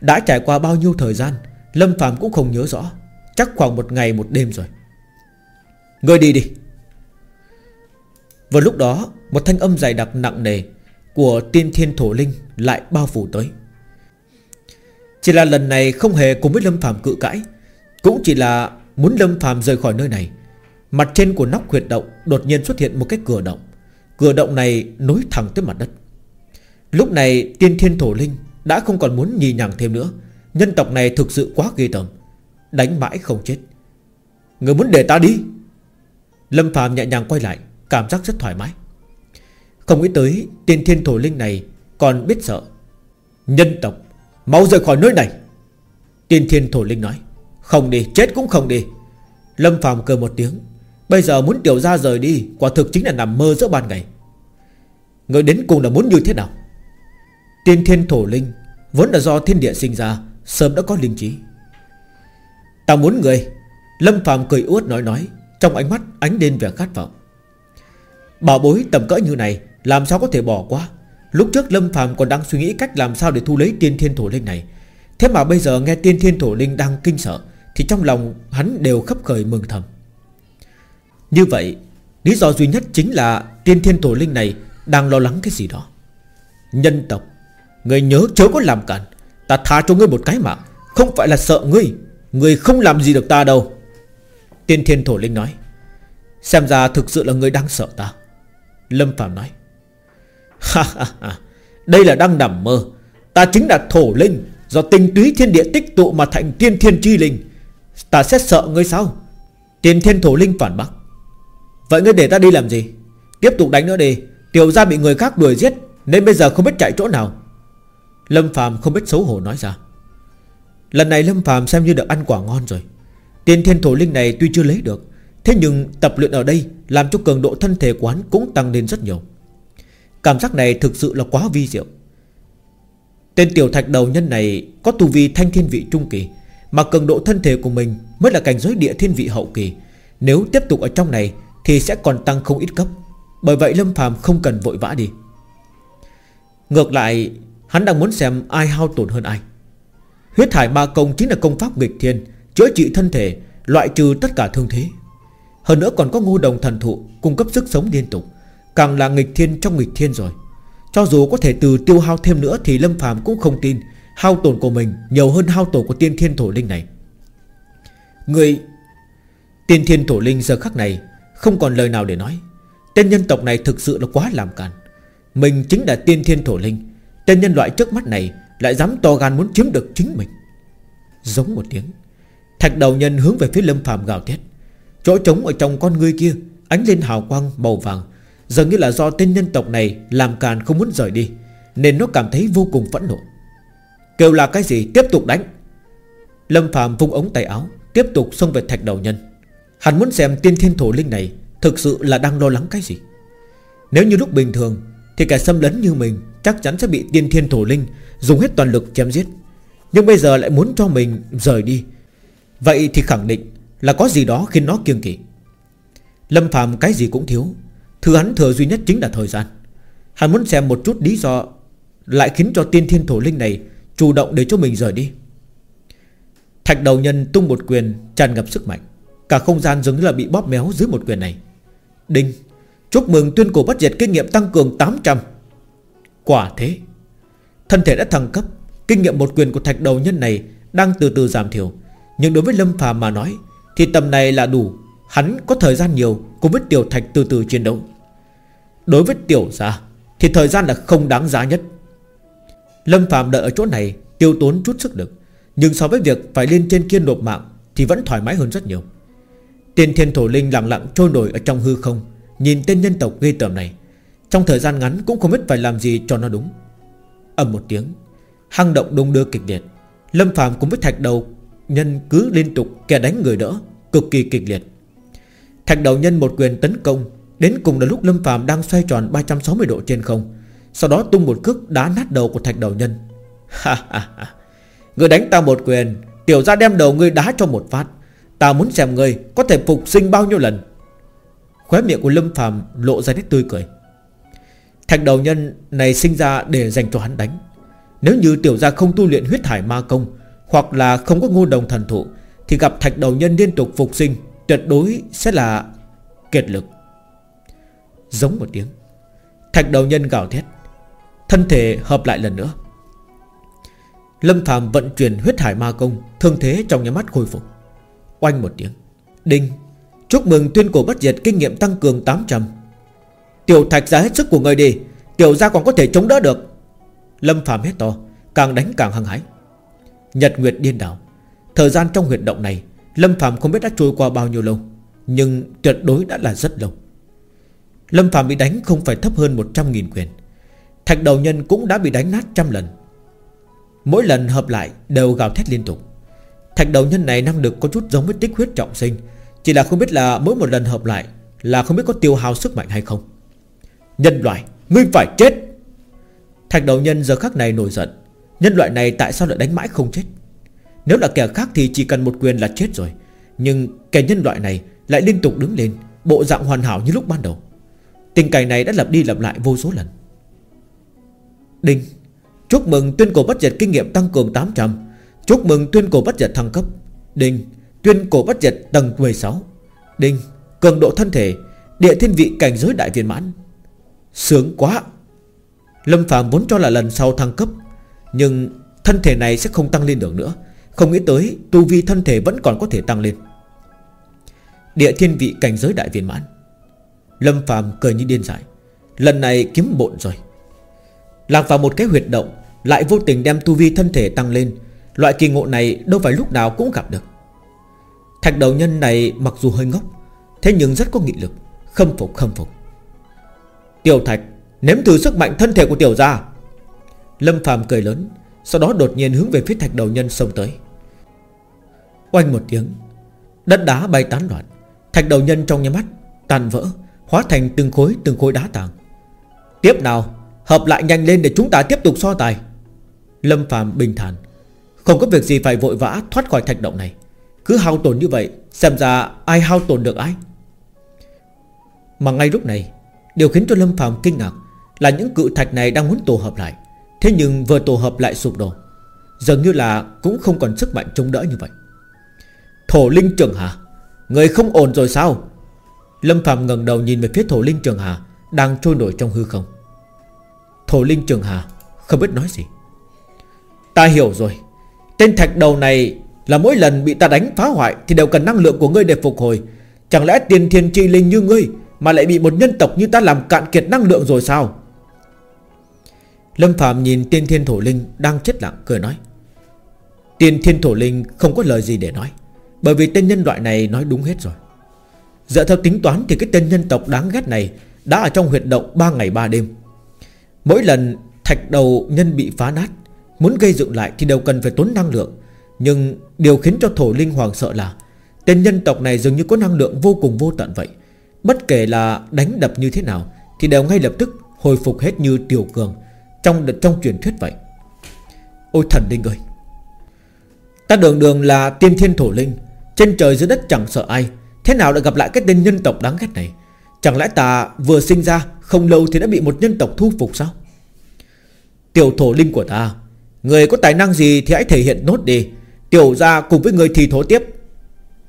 Đã trải qua bao nhiêu thời gian, Lâm Phạm cũng không nhớ rõ. Chắc khoảng một ngày, một đêm rồi. Ngươi đi đi. Vào lúc đó, Một thanh âm dài đặc nặng nề Của tiên thiên thổ linh Lại bao phủ tới. Chỉ là lần này không hề cùng với Lâm Phạm cự cãi, Cũng chỉ là muốn Lâm Phạm rời khỏi nơi này. Mặt trên của nóc huyệt động Đột nhiên xuất hiện một cái cửa động. Cửa động này nối thẳng tới mặt đất. Lúc này, tiên thiên thổ linh Đã không còn muốn nhì nhằng thêm nữa. Nhân tộc này thực sự quá ghê tởm, Đánh mãi không chết. Người muốn để ta đi? Lâm phàm nhẹ nhàng quay lại, Cảm giác rất thoải mái. Không nghĩ tới tiên thiên thổ linh này Còn biết sợ. Nhân tộc, Mau rời khỏi nơi này. Tiên thiên thổ linh nói, Không đi, chết cũng không đi. Lâm phàm cười một tiếng Bây giờ muốn tiểu ra rời đi, Quả thực chính là nằm mơ giữa ban ngày. Người đến cùng là muốn như thế nào? Tiên thiên thổ linh Vốn là do thiên địa sinh ra, Sớm đã có linh trí. Ta muốn người, Lâm phàm cười uất nói nói, Trong ánh mắt ánh lên vẻ khát vọng. Bảo bối tầm cỡ như này, Làm sao có thể bỏ qua? Lúc trước Lâm phàm còn đang suy nghĩ cách làm sao để thu lấy tiên thiên thổ linh này. Thế mà bây giờ nghe tiên thiên thổ linh đang kinh sợ, Thì trong lòng hắn đều khấp khởi mừng thầm. Như vậy, Lý do duy nhất chính là Tiên thiên thổ linh này đang lo lắng cái gì đó. Nhân tộc, Người nhớ chớ có làm cản Ta tha cho ngươi một cái mạng, Không phải là sợ ngươi Ngươi không làm gì được ta đâu. Tiên thiên thổ linh nói, Xem ra thực sự là ngươi đang sợ ta. Lâm Phạm nói, Ha ha ha, Đây là đang nằm mơ, Ta chính là thổ linh, Do tinh túy thiên địa tích tụ mà thành tiên thiên chi linh, Ta sẽ sợ ngươi sao? Tiên thiên thổ linh phản bác Vậy ngươi để ta đi làm gì? Tiếp tục đánh nữa đi. Tiểu ra bị người khác đuổi giết, Nên bây giờ không biết chạy chỗ nào. Lâm Phạm không biết xấu hổ nói ra. Lần này Lâm Phạm xem như được ăn quả ngon rồi. Tiên thiên thổ linh này tuy chưa lấy được, Thế nhưng tập luyện ở đây Làm cho cường độ thân thể quán cũng tăng lên rất nhiều. Cảm giác này thực sự là quá vi diệu. Tên tiểu thạch đầu nhân này Có tu vi thanh thiên vị trung kỳ, Mà cường độ thân thể của mình Mới là cảnh giới địa thiên vị hậu kỳ. Nếu tiếp tục ở trong này thì sẽ còn tăng không ít cấp. Bởi vậy Lâm phàm không cần vội vã đi. Ngược lại, Hắn đang muốn xem ai hao tổn hơn ai. Huyết thải ma công chính là công pháp nghịch thiên, Chữa trị thân thể, Loại trừ tất cả thương thế. Hơn nữa còn có ngô đồng thần thụ, Cung cấp sức sống liên tục, Càng là nghịch thiên trong nghịch thiên rồi. Cho dù có thể từ tiêu hao thêm nữa Thì Lâm phàm cũng không tin Hao tổn của mình nhiều hơn hao tổn của tiên thiên thổ linh này. Người, Tiên thiên thổ linh giờ khắc này không còn lời nào để nói. Tên nhân tộc này thực sự là quá làm càn. Mình chính là tiên thiên thổ linh. Tên nhân loại trước mắt này Lại dám to gan muốn chiếm được chính mình. Giống một tiếng, Thạch đầu nhân hướng về phía lâm phàm gào thét. Chỗ trống ở trong con ngươi kia, Ánh lên hào quang màu vàng. Dường như là do tên nhân tộc này Làm càn không muốn rời đi, Nên nó cảm thấy vô cùng phẫn nộ. Kêu là cái gì? Tiếp tục đánh. Lâm phàm vung ống tay áo, Tiếp tục xông về thạch đầu nhân. Hắn muốn xem tiên thiên thổ linh này Thực sự là đang lo lắng cái gì. Nếu như lúc bình thường, Thì kẻ xâm lấn như mình Chắc chắn sẽ bị tiên thiên thổ linh Dùng hết toàn lực chém giết. Nhưng bây giờ lại muốn cho mình rời đi. Vậy thì khẳng định là có gì đó khiến nó kiêng kỵ. Lâm Phạm cái gì cũng thiếu. Thứ hắn thừa duy nhất chính là thời gian. Hắn muốn xem một chút lý do Lại khiến cho tiên thiên thổ linh này Chủ động để cho mình rời đi. Thạch đầu nhân tung một quyền Tràn ngập sức mạnh. Cả không gian dường như là bị bóp méo dưới một quyền này. Đinh, Chúc mừng tuyên cổ bất diệt kinh nghiệm tăng cường 800 Quả thế, Thân thể đã thăng cấp, Kinh nghiệm một quyền của thạch đầu nhân này Đang từ từ giảm thiểu. Nhưng đối với Lâm phàm mà nói, Thì tầm này là đủ. Hắn có thời gian nhiều Cùng với tiểu thạch từ từ chiến đấu. Đối với tiểu gia, Thì thời gian là không đáng giá nhất. Lâm phàm đợi ở chỗ này, Tiêu tốn chút sức lực. Nhưng so với việc phải lên trên kia nộp mạng, Thì vẫn thoải mái hơn rất nhiều. Tiên thiên thổ linh lặng lặng trôi nổi ở trong hư không, Nhìn tên nhân tộc ghê tởm này. Trong thời gian ngắn cũng không biết phải làm gì cho nó đúng. Ầm một tiếng Hăng động đông đưa kịch liệt. Lâm phàm cùng với thạch đầu Nhân cứ liên tục kẻ đánh người đỡ, Cực kỳ kịch liệt. Thạch đầu nhân một quyền tấn công, Đến cùng là lúc Lâm phàm đang xoay tròn 360 độ trên không, Sau đó tung một cước đá nát đầu của thạch đầu nhân. Ha ha ha. Người đánh ta một quyền, Tiểu ra đem đầu ngươi đá cho một phát. Ta muốn xem người có thể phục sinh bao nhiêu lần. Khóe miệng của Lâm phàm lộ ra nét tươi cười. Thạch đầu nhân này sinh ra để dành cho hắn đánh. Nếu như tiểu gia không tu luyện huyết hải ma công, Hoặc là không có ngô đồng thần thụ, Thì gặp thạch đầu nhân liên tục phục sinh, Tuyệt đối sẽ là kiệt lực. Giống một tiếng, Thạch đầu nhân gào thét, Thân thể hợp lại lần nữa. Lâm Phạm vận chuyển huyết hải ma công, Thương thế trong nhà mắt khôi phục. Oanh một tiếng. Đinh. Chúc mừng tuyên cổ bất diệt kinh nghiệm tăng cường 800 Tiểu thạch ra hết sức của người đi. Tiểu ra còn có thể chống đỡ được. Lâm phàm hét to, Càng đánh càng hăng hái. Nhật Nguyệt điên đảo. Thời gian trong huyệt động này, Lâm phàm không biết đã trôi qua bao nhiêu lâu, Nhưng tuyệt đối đã là rất lâu. Lâm phàm bị đánh không phải thấp hơn 100.000 quyền. Thạch đầu nhân cũng đã bị đánh nát trăm lần. Mỗi lần hợp lại đều gào thét liên tục. Thạch đầu nhân này năng lực có chút giống với tích huyết trọng sinh. Chỉ là không biết là mỗi một lần hợp lại Là không biết có tiêu hao sức mạnh hay không. Nhân loại, Ngươi phải chết! Thạch đầu nhân giờ khắc này nổi giận. Nhân loại này tại sao lại đánh mãi không chết? Nếu là kẻ khác thì chỉ cần một quyền là chết rồi. Nhưng kẻ nhân loại này Lại liên tục đứng lên, Bộ dạng hoàn hảo như lúc ban đầu. Tình cảnh này đã lặp đi lặp lại vô số lần. Đinh, Chúc mừng tuyên cổ bất diệt kinh nghiệm tăng cường 800 Chúc mừng tuyên cổ bất diệt thăng cấp. Đinh, Tuyên cổ bất diệt tầng 16 Đinh, Cường độ thân thể, Địa thiên vị cảnh giới đại viên mãn. Sướng quá. Lâm Phạm vốn cho là lần sau thăng cấp, Nhưng thân thể này sẽ không tăng lên được nữa. Không nghĩ tới, Tu vi thân thể vẫn còn có thể tăng lên. Địa thiên vị cảnh giới đại viên mãn. Lâm Phạm cười như điên dại. Lần này kiếm bộn rồi. Lạc vào một cái huyệt động, Lại vô tình đem tu vi thân thể tăng lên. Loại kỳ ngộ này đâu phải lúc nào cũng gặp được. Thạch đầu nhân này mặc dù hơi ngốc, Thế nhưng rất có nghị lực, Khâm phục khâm phục. Tiểu thạch, Nếm thử sức mạnh thân thể của tiểu gia. Lâm phàm cười lớn, Sau đó đột nhiên hướng về phía thạch đầu nhân xông tới. Oanh một tiếng, Đất đá bay tán loạn, Thạch đầu nhân trong nhà mắt Tàn vỡ, Hóa thành từng khối từng khối đá tàng Tiếp nào, Hợp lại nhanh lên để chúng ta tiếp tục so tài. Lâm phàm bình thản không có việc gì phải vội vã thoát khỏi thạch động này. Cứ hao tổn như vậy, Xem ra ai hao tổn được ai? Mà ngay lúc này, Điều khiến cho Lâm phàm kinh ngạc Là những cự thạch này đang muốn tổ hợp lại. Thế nhưng vừa tổ hợp lại sụp đổ. Dường như là cũng không còn sức mạnh chống đỡ như vậy. Thổ Linh Trường Hà, Người không ổn rồi sao? Lâm Phạm ngẩng đầu nhìn về phía Thổ Linh Trường Hà Đang trôi nổi trong hư không. Thổ Linh Trường Hà Không biết nói gì. Ta hiểu rồi. Tên thạch đầu này là mỗi lần bị ta đánh phá hoại Thì đều cần năng lượng của ngươi để phục hồi. Chẳng lẽ tiền thiên tri linh như ngươi Mà lại bị một nhân tộc như ta làm cạn kiệt năng lượng rồi sao? Lâm Phạm nhìn tiên thiên thổ linh Đang chết lặng, cười nói. Tiên thiên thổ linh không có lời gì để nói, Bởi vì tên nhân loại này nói đúng hết rồi. Dựa theo tính toán thì cái tên nhân tộc đáng ghét này Đã ở trong huyệt động 3 ngày 3 đêm. Mỗi lần thạch đầu nhân bị phá nát Muốn gây dựng lại thì đều cần phải tốn năng lượng. Nhưng điều khiến cho thổ linh hoàng sợ là Tên nhân tộc này dường như có năng lượng vô cùng vô tận vậy. Bất kể là đánh đập như thế nào Thì đều ngay lập tức hồi phục hết như tiểu cường Trong trong truyền thuyết vậy. Ôi thần linh ơi! Ta đường đường là tiên thiên thổ linh, Trên trời dưới đất chẳng sợ ai. Thế nào lại gặp lại cái tên nhân tộc đáng ghét này? Chẳng lẽ ta vừa sinh ra Không lâu thì đã bị một nhân tộc thu phục sao? Tiểu thổ linh của ta Người có tài năng gì thì hãy thể hiện nốt đi. Tiểu ra cùng với người thì thố tiếp.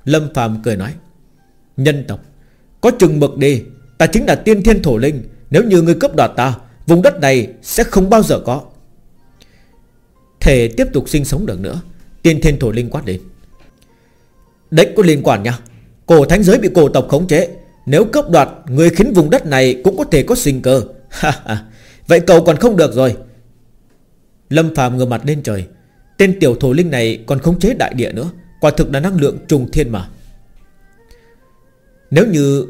Lâm phàm cười nói, Nhân tộc, Có chừng mực đi. Ta chính là tiên thiên thổ linh. Nếu như người cấp đoạt ta, Vùng đất này sẽ không bao giờ có. Thể tiếp tục sinh sống được nữa. Tiên thiên thổ linh quát đến. Đấy có liên quan nha. Cổ thánh giới bị cổ tộc khống chế. Nếu cấp đoạt, Người khiến vùng đất này cũng có thể có sinh cơ. Vậy cậu còn không được rồi. Lâm Phạm ngửa mặt lên trời. Tên tiểu thổ linh này còn khống chế đại địa nữa, Quả thực là năng lượng trùng thiên mà. Nếu như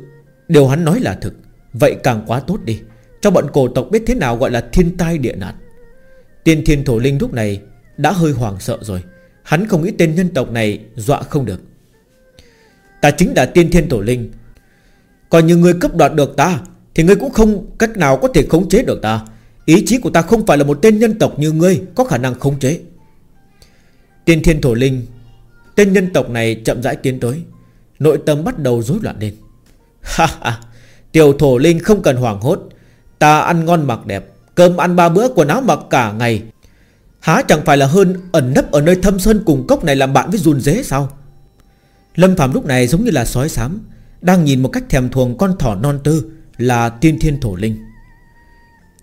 Điều hắn nói là thực, Vậy càng quá tốt đi. Cho bọn cổ tộc biết thế nào gọi là thiên tai địa nạn. Tiên thiên thổ linh lúc này Đã hơi hoảng sợ rồi. Hắn không nghĩ tên nhân tộc này dọa không được. Ta chính là tiên thiên thổ linh. Còn như người cấp đoạt được ta, Thì ngươi cũng không cách nào có thể khống chế được ta. Ý chí của ta không phải là một tên nhân tộc như ngươi, Có khả năng khống chế. Tiên thiên thổ linh, Tên nhân tộc này chậm rãi tiến tới. Nội tâm bắt đầu rối loạn lên. Ha ha, Tiểu thổ linh không cần hoảng hốt. Ta ăn ngon mặc đẹp, Cơm ăn ba bữa, quần áo mặc cả ngày. Há chẳng phải là hơn ẩn nấp ở nơi thâm sơn cùng cốc này làm bạn với run dế sao? Lâm Phạm lúc này giống như là sói xám Đang nhìn một cách thèm thuồng con thỏ non tư Là tiên thiên thổ linh.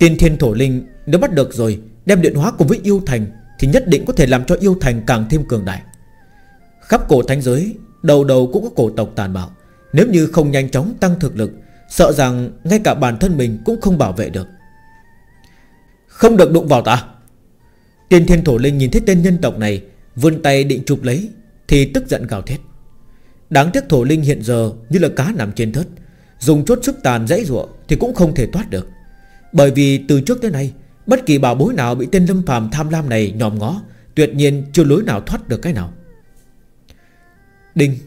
Tiên thiên thổ linh, Nếu bắt được rồi, Đem điện hóa cùng với yêu thành, Thì nhất định có thể làm cho yêu thành càng thêm cường đại. Khắp cổ thánh giới, Đầu đầu cũng có cổ tộc tàn bạo. Nếu như không nhanh chóng tăng thực lực, Sợ rằng ngay cả bản thân mình cũng không bảo vệ được. Không được đụng vào ta. Tiên thiên thổ linh nhìn thấy tên nhân tộc này, Vươn tay định chụp lấy, Thì tức giận gào thét. Đáng tiếc thổ linh hiện giờ như là cá nằm trên thớt, Dùng chốt sức tàn dãy ruộng Thì cũng không thể thoát được. Bởi vì từ trước tới nay, Bất kỳ bảo bối nào bị tên lâm phàm tham lam này nhòm ngó, Tuyệt nhiên chưa lối nào thoát được cái nào. Đinh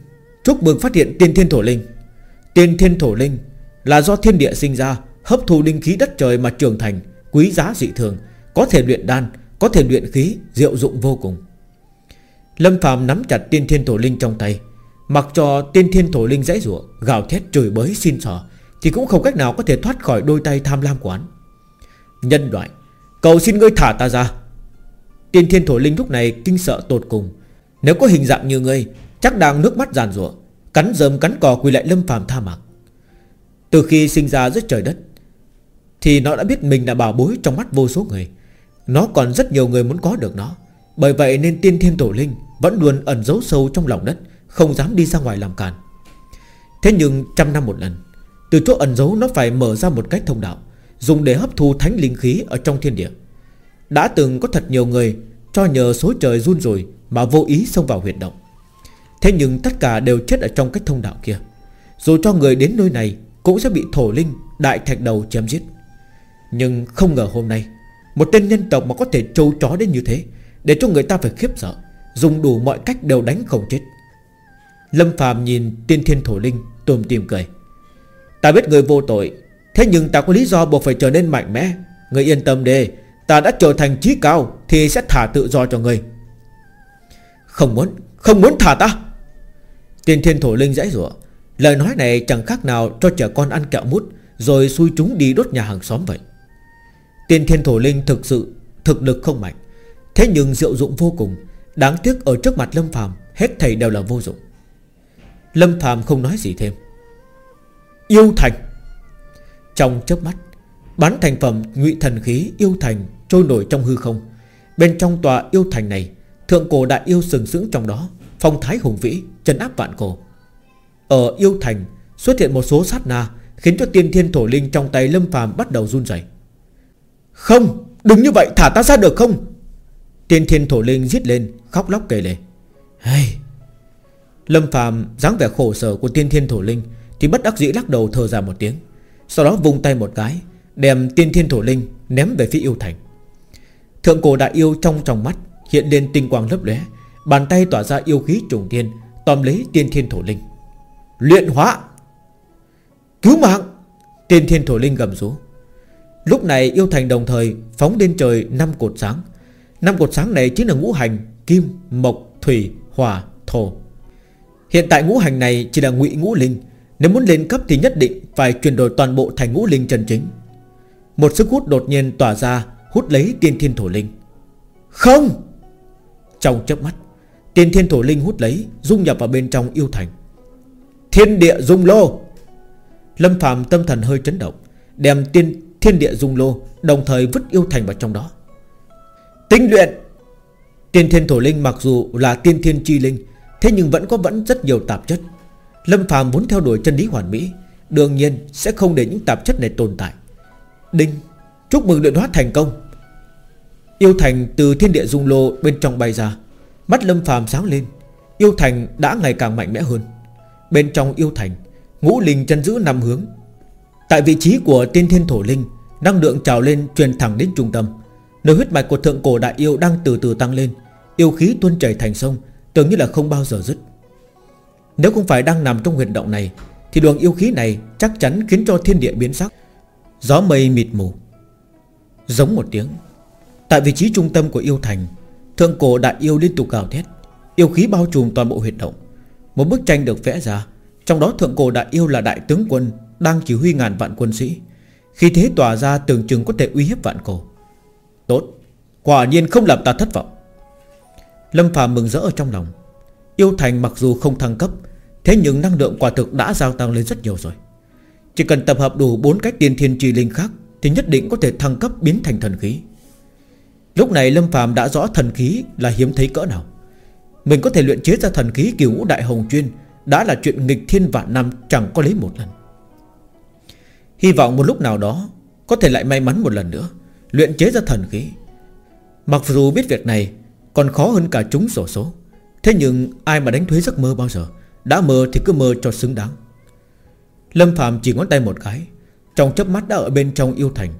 Chúc mừng phát hiện tiên thiên thổ linh. Tiên thiên thổ linh Là do thiên địa sinh ra, Hấp thu linh khí đất trời mà trưởng thành, Quý giá dị thường, Có thể luyện đan, Có thể luyện khí, Diệu dụng vô cùng. Lâm phàm nắm chặt tiên thiên thổ linh trong tay, Mặc cho tiên thiên thổ linh dãy rủa, Gào thét trời bới xin sò Thì cũng không cách nào có thể thoát khỏi đôi tay tham lam của hắn Nhân loại, Cầu xin ngươi thả ta ra. Tiên thiên thổ linh lúc này kinh sợ tột cùng. Nếu có hình dạng như ngươi, Chắc đang nước mắt giàn rủa, Cắn rơm cắn cò quỳ lại lâm phàm tha mạc Từ khi sinh ra dưới trời đất, Thì nó đã biết mình là bảo bối trong mắt vô số người. Nó còn rất nhiều người muốn có được nó. Bởi vậy nên tiên thiên tổ linh Vẫn luôn ẩn giấu sâu trong lòng đất, Không dám đi ra ngoài làm càn. Thế nhưng trăm năm một lần, Từ chỗ ẩn giấu nó phải mở ra một cách thông đạo. Dùng để hấp thu thánh linh khí Ở trong thiên địa. Đã từng có thật nhiều người Cho nhờ số trời run rồi Mà vô ý xông vào huyệt động. Thế nhưng tất cả đều chết ở trong cách thông đạo kia. Dù cho người đến nơi này Cũng sẽ bị thổ linh, đại thạch đầu chém giết. Nhưng không ngờ hôm nay, Một tên nhân tộc mà có thể trâu chó đến như thế, Để cho người ta phải khiếp sợ, Dùng đủ mọi cách đều đánh không chết. Lâm phàm nhìn tiên thiên thổ linh, Tùm tìm cười. Ta biết người vô tội Thế nhưng ta có lý do buộc phải trở nên mạnh mẽ. Người yên tâm đi, Ta đã trở thành trí cao Thì sẽ thả tự do cho người Không muốn Không muốn thả ta. Tiên thiên thổ linh dãy rủa, Lời nói này chẳng khác nào cho trẻ con ăn kẹo mút Rồi xui chúng đi đốt nhà hàng xóm vậy. Tiên thiên thổ linh thực sự, Thực lực không mạnh. Thế nhưng diệu dụng vô cùng, Đáng tiếc ở trước mặt Lâm phàm, Hết thầy đều là vô dụng. Lâm phàm không nói gì thêm. Yêu thành. Trong chớp mắt, Bán thành phẩm ngụy thần khí yêu thành Trôi nổi trong hư không. Bên trong tòa yêu thành này, Thượng cổ đại yêu sừng sững trong đó, Phong thái hùng vĩ Trấn áp vạn cổ. Ở yêu thành, xuất hiện một số sát na Khiến cho tiên thiên thổ linh trong tay Lâm phàm bắt đầu run rẩy. Không, Đừng như vậy, thả ta ra được không? Tiên thiên thổ linh giết lên, Khóc lóc kể lệ hey. Lâm phàm dáng vẻ khổ sở của tiên thiên thổ linh Thì bất đắc dĩ lắc đầu thở ra một tiếng. Sau đó vung tay một cái Đem tiên thiên thổ linh ném về phía yêu thành. Thượng cổ đại yêu trong trong mắt Hiện lên tinh quang lấp lóe Bàn tay tỏa ra yêu khí trùng thiên Tóm lấy tiên thiên thổ linh. Luyện hóa! Cứu mạng! Tiên thiên thổ linh gầm rú. Lúc này yêu thành đồng thời phóng lên trời năm cột sáng. Năm cột sáng này chính là ngũ hành Kim, mộc, thủy, hỏa, thổ. Hiện tại ngũ hành này chỉ là ngụy ngũ linh nếu muốn lên cấp thì nhất định Phải chuyển đổi toàn bộ thành ngũ linh chân chính. Một sức hút đột nhiên tỏa ra, Hút lấy tiên thiên thổ linh. Không! Trong chớp mắt, Tiên thiên thổ linh hút lấy, Dung nhập vào bên trong yêu thành. Thiên địa dung lô! Lâm phàm tâm thần hơi chấn động, Đem tiên, thiên địa dung lô Đồng thời vứt yêu thành vào trong đó. Tinh luyện! Tiên thiên thổ linh mặc dù là tiên thiên chi linh, Thế nhưng vẫn có vẫn rất nhiều tạp chất. Lâm phàm muốn theo đuổi chân lý hoàn mỹ, Đương nhiên sẽ không để những tạp chất này tồn tại. Đinh, Chúc mừng luyện hóa thành công. Yêu thành từ thiên địa dung lô bên trong bay ra, Mắt lâm phàm sáng lên. Yêu thành đã ngày càng mạnh mẽ hơn. Bên trong yêu thành, Ngũ linh chân giữ năm hướng. Tại vị trí của tiên thiên thổ linh, Năng lượng trào lên truyền thẳng đến trung tâm. Nơi huyết mạch của thượng cổ đại yêu đang từ từ tăng lên. Yêu khí tuôn chảy thành sông, Tưởng như là không bao giờ dứt. Nếu không phải đang nằm trong huyệt động này, Thì luồng yêu khí này chắc chắn khiến cho thiên địa biến sắc. Gió mây mịt mù. Giống một tiếng, Tại vị trí trung tâm của yêu thành, Thượng cổ đại yêu liên tục gào thét, Yêu khí bao trùm toàn bộ huyệt động. Một bức tranh được vẽ ra, Trong đó thượng cổ đại yêu là đại tướng quân Đang chỉ huy ngàn vạn quân sĩ. Khi thế tỏa ra tưởng chừng có thể uy hiếp vạn cổ. Tốt, Quả nhiên không làm ta thất vọng. Lâm phàm mừng rỡ ở trong lòng. Yêu thành mặc dù không thăng cấp Thế nhưng năng lượng quả thực đã giao tăng lên rất nhiều rồi. Chỉ cần tập hợp đủ bốn cách tiên thiên trì linh khác Thì nhất định có thể thăng cấp biến thành thần khí. Lúc này Lâm phàm đã rõ thần khí là hiếm thấy cỡ nào. Mình có thể luyện chế ra thần khí kiều ngũ đại hồng chuyên, Đã là chuyện nghịch thiên vạn năm, chẳng có lấy một lần. Hy vọng một lúc nào đó, Có thể lại may mắn một lần nữa, Luyện chế ra thần khí. Mặc dù biết việc này, Còn khó hơn cả chúng sổ số. Thế nhưng ai mà đánh thuế giấc mơ bao giờ? Đã mơ thì cứ mơ cho xứng đáng. Lâm Phạm chỉ ngón tay một cái, Trong chớp mắt đã ở bên trong yêu thành.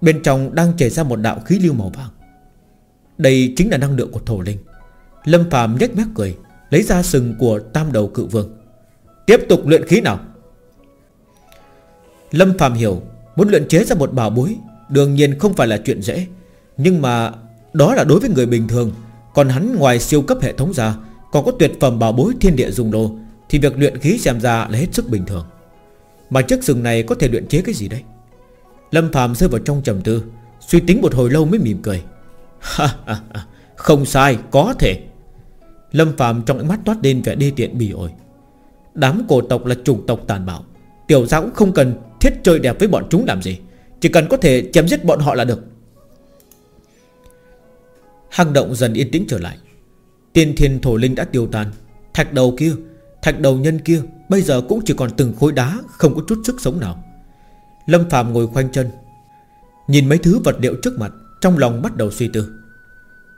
Bên trong đang chảy ra một đạo khí lưu màu vàng. Đây chính là năng lượng của thổ linh. Lâm Phạm nhếch mép cười, Lấy ra sừng của tam đầu cự vương. Tiếp tục luyện khí nào? Lâm Phạm hiểu, Muốn luyện chế ra một bảo bối, Đương nhiên không phải là chuyện dễ. Nhưng mà đó là đối với người bình thường, Còn hắn ngoài siêu cấp hệ thống ra còn có tuyệt phẩm bảo bối thiên địa dùng đồ, Thì việc luyện khí xem ra là hết sức bình thường. Mà chiếc sừng này có thể luyện chế cái gì đây Lâm Phạm rơi vào trong trầm tư, Suy tính một hồi lâu mới mỉm cười. Không sai, có thể. Lâm Phạm trong ánh mắt toát lên vẻ đê tiện bỉ ổi. Đám cổ tộc là chủng tộc tàn bạo, Tiểu gia cũng không cần thiết chơi đẹp với bọn chúng làm gì, Chỉ cần có thể chém giết bọn họ là được. Hang động dần yên tĩnh trở lại. Tiên thiên thổ linh đã tiêu tan Thạch đầu kia, Thạch đầu nhân kia, Bây giờ cũng chỉ còn từng khối đá, Không có chút sức sống nào. Lâm Phạm ngồi khoanh chân, Nhìn mấy thứ vật liệu trước mặt, Trong lòng bắt đầu suy tư.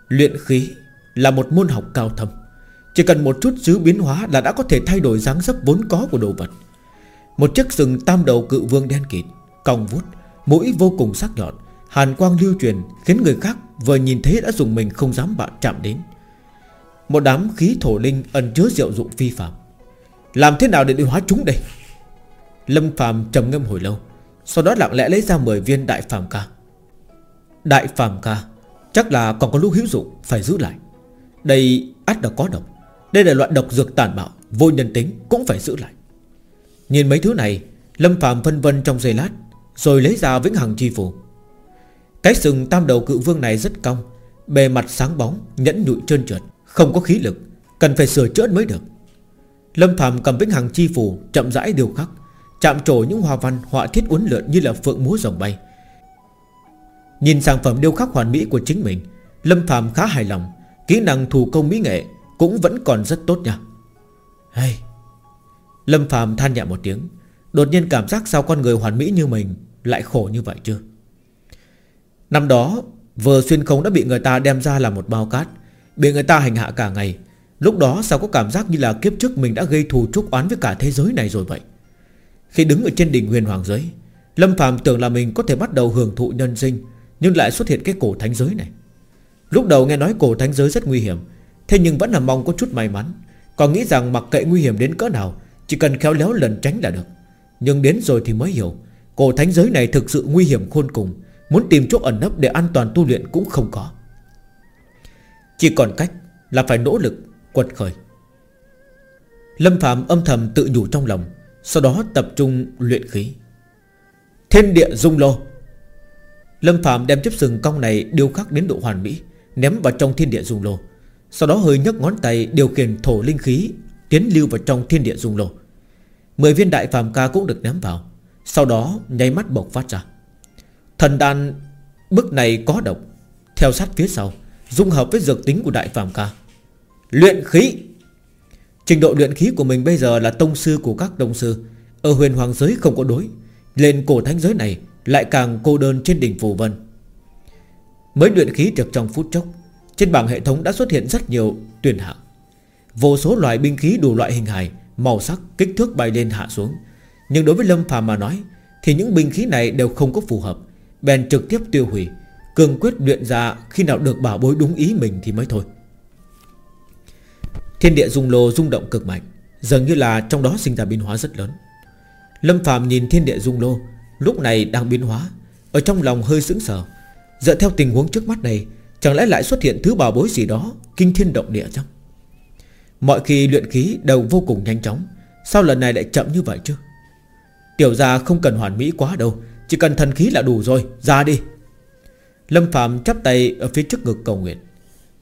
Luyện khí là một môn học cao thâm. Chỉ cần một chút xíu biến hóa Là đã có thể thay đổi dáng dấp vốn có của đồ vật. Một chiếc sừng tam đầu cự vương đen kịt Còng vút Mũi vô cùng sắc nhọn, Hàn quang lưu truyền, Khiến người khác vừa nhìn thấy đã dùng mình không dám bạn chạm đến. Một đám khí thổ linh ẩn chứa diệu dụng phi phạm. Làm thế nào để điều hóa chúng đây? Lâm phàm trầm ngâm hồi lâu, Sau đó lặng lẽ lấy ra 10 viên đại phàm ca. Đại phàm ca Chắc là còn có lúc hữu dụng, Phải giữ lại. Đây ắt là có độc. Đây là loại độc dược tàn bạo, Vô nhân tính, cũng phải giữ lại. Nhìn mấy thứ này, Lâm phàm phân vân trong giây lát, Rồi lấy ra vĩnh hằng chi phù. Cái sừng tam đầu cự vương này rất cong, Bề mặt sáng bóng, Nhẫn nhụi trơn trượt. Không có khí lực, Cần phải sửa chữa mới được. Lâm phàm cầm vĩnh hằng chi phù Chậm rãi điều khắc, Chạm trổ những hoa văn, họa thiết uốn lượn như là phượng múa rồng bay. Nhìn sản phẩm điêu khắc hoàn mỹ của chính mình, Lâm Phạm khá hài lòng, Kỹ năng thủ công mỹ nghệ Cũng vẫn còn rất tốt nha. Hey. Lâm Phạm than nhẹ một tiếng, Đột nhiên cảm giác sao con người hoàn mỹ như mình Lại khổ như vậy chưa Năm đó Vừa xuyên không đã bị người ta đem ra làm một bao cát Bị người ta hành hạ cả ngày. Lúc đó sao có cảm giác như là kiếp trước Mình đã gây thù trúc oán với cả thế giới này rồi vậy? Khi đứng ở trên đỉnh huyền hoàng giới, Lâm Phạm tưởng là mình có thể bắt đầu hưởng thụ nhân sinh, nhưng lại xuất hiện cái cổ thánh giới này. Lúc đầu nghe nói cổ thánh giới rất nguy hiểm, Thế nhưng vẫn là mong có chút may mắn. Còn nghĩ rằng mặc kệ nguy hiểm đến cỡ nào, Chỉ cần khéo léo lần tránh là được. Nhưng đến rồi thì mới hiểu, Cổ thánh giới này thực sự nguy hiểm khôn cùng, Muốn tìm chỗ ẩn nấp để an toàn tu luyện cũng không có. Chỉ còn cách là phải nỗ lực, quật khởi. Lâm Phạm âm thầm tự nhủ trong lòng, Sau đó tập trung luyện khí. Thiên địa dung lô. Lâm Phạm đem chiếc sừng cong này điêu khắc đến độ hoàn mỹ, Ném vào trong thiên địa dung lô. Sau đó hơi nhấc ngón tay điều khiển thổ linh khí, Tiến lưu vào trong thiên địa dung lô. Mười viên đại phàm ca cũng được ném vào, Sau đó nháy mắt bộc phát ra. Thần đan bức này có độc, Theo sát phía sau Dung hợp với dược tính của đại phàm ca. Luyện khí. Trình độ luyện khí của mình bây giờ là tông sư của các tông sư. Ở huyền hoàng giới không có đối. Lên cổ thánh giới này lại càng cô đơn trên đỉnh Phù Vân. Mới luyện khí được trong phút chốc Trên bảng hệ thống đã xuất hiện rất nhiều tuyển hạng. Vô số loại binh khí đủ loại hình hài Màu sắc, kích thước bay lên hạ xuống. Nhưng đối với Lâm phàm mà nói Thì những binh khí này đều không có phù hợp Bèn trực tiếp tiêu hủy. Cường quyết luyện ra, khi nào được bảo bối đúng ý mình thì mới thôi. Thiên địa dung lô rung động cực mạnh, Dường như là trong đó sinh ra biến hóa rất lớn. Lâm phàm nhìn thiên địa dung lô, Lúc này đang biến hóa, Ở trong lòng hơi sững sờ. Dựa theo tình huống trước mắt này, Chẳng lẽ lại xuất hiện thứ bảo bối gì đó, Kinh thiên động địa chăng? Mọi khi luyện khí đều vô cùng nhanh chóng, Sao lần này lại chậm như vậy chứ? Tiểu gia không cần hoàn mỹ quá đâu, Chỉ cần thần khí là đủ rồi, Ra đi. Lâm Phạm chắp tay ở phía trước ngực cầu nguyện.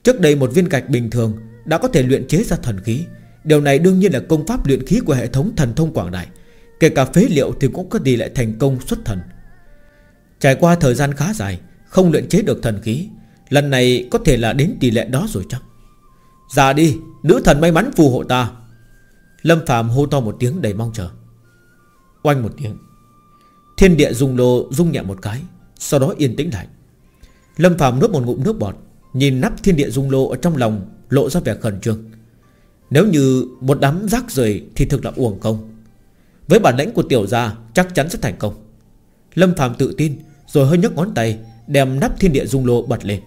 Trước đây một viên gạch bình thường Đã có thể luyện chế ra thần khí. Điều này đương nhiên là công pháp luyện khí của hệ thống thần thông quảng đại. Kể cả phế liệu thì cũng có tỷ lệ thành công xuất thần. Trải qua thời gian khá dài, Không luyện chế được thần khí, Lần này có thể là đến tỷ lệ đó rồi chắc. Ra đi, Nữ thần may mắn phù hộ ta. Lâm Phạm hô to một tiếng đầy mong chờ. Oanh một tiếng, Thiên địa dùng lô rung nhẹ một cái, Sau đó yên tĩnh lại. Lâm Phạm nuốt một ngụm nước bọt, Nhìn nắp thiên địa dung lô ở trong lòng, Lộ ra vẻ khẩn trương. Nếu như một đám rác rời Thì thực là uổng công. Với bản lĩnh của tiểu gia, chắc chắn sẽ thành công. Lâm Phạm tự tin, Rồi hơi nhấc ngón tay, Đem nắp thiên địa dung lô bật lên.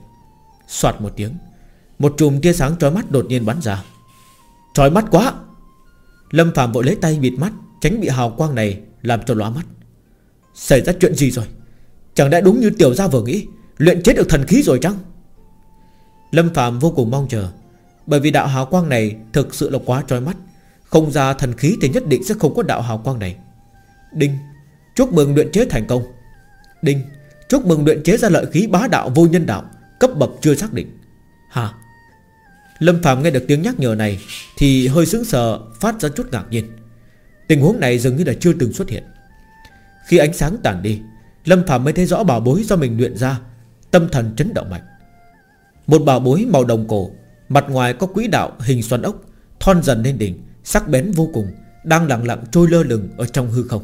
Xoạt một tiếng, Một chùm tia sáng trói mắt đột nhiên bắn ra. Trói mắt quá! Lâm Phạm vội lấy tay bịt mắt, Tránh bị hào quang này làm cho lóa mắt. Xảy ra chuyện gì rồi? Chẳng lẽ đúng như tiểu gia vừa nghĩ? Luyện chết được thần khí rồi chăng? Lâm Phạm vô cùng mong chờ, Bởi vì đạo hào quang này thực sự là quá trói mắt. Không ra thần khí thì nhất định sẽ không có đạo hào quang này. Đinh, Chúc mừng luyện chế thành công. Đinh, Chúc mừng luyện chế ra lợi khí bá đạo vô nhân đạo, Cấp bậc chưa xác định. Hả Lâm Phạm nghe được tiếng nhắc nhở này Thì hơi sững sờ, phát ra chút ngạc nhiên. Tình huống này dường như là chưa từng xuất hiện. Khi ánh sáng tàn đi, Lâm Phạm mới thấy rõ bảo bối do mình luyện ra Tâm thần chấn động mạnh. Một bảo bối màu đồng cổ Mặt ngoài có quỹ đạo hình xoắn ốc Thon dần lên đỉnh Sắc bén vô cùng Đang lặng lặng trôi lơ lửng ở trong hư không.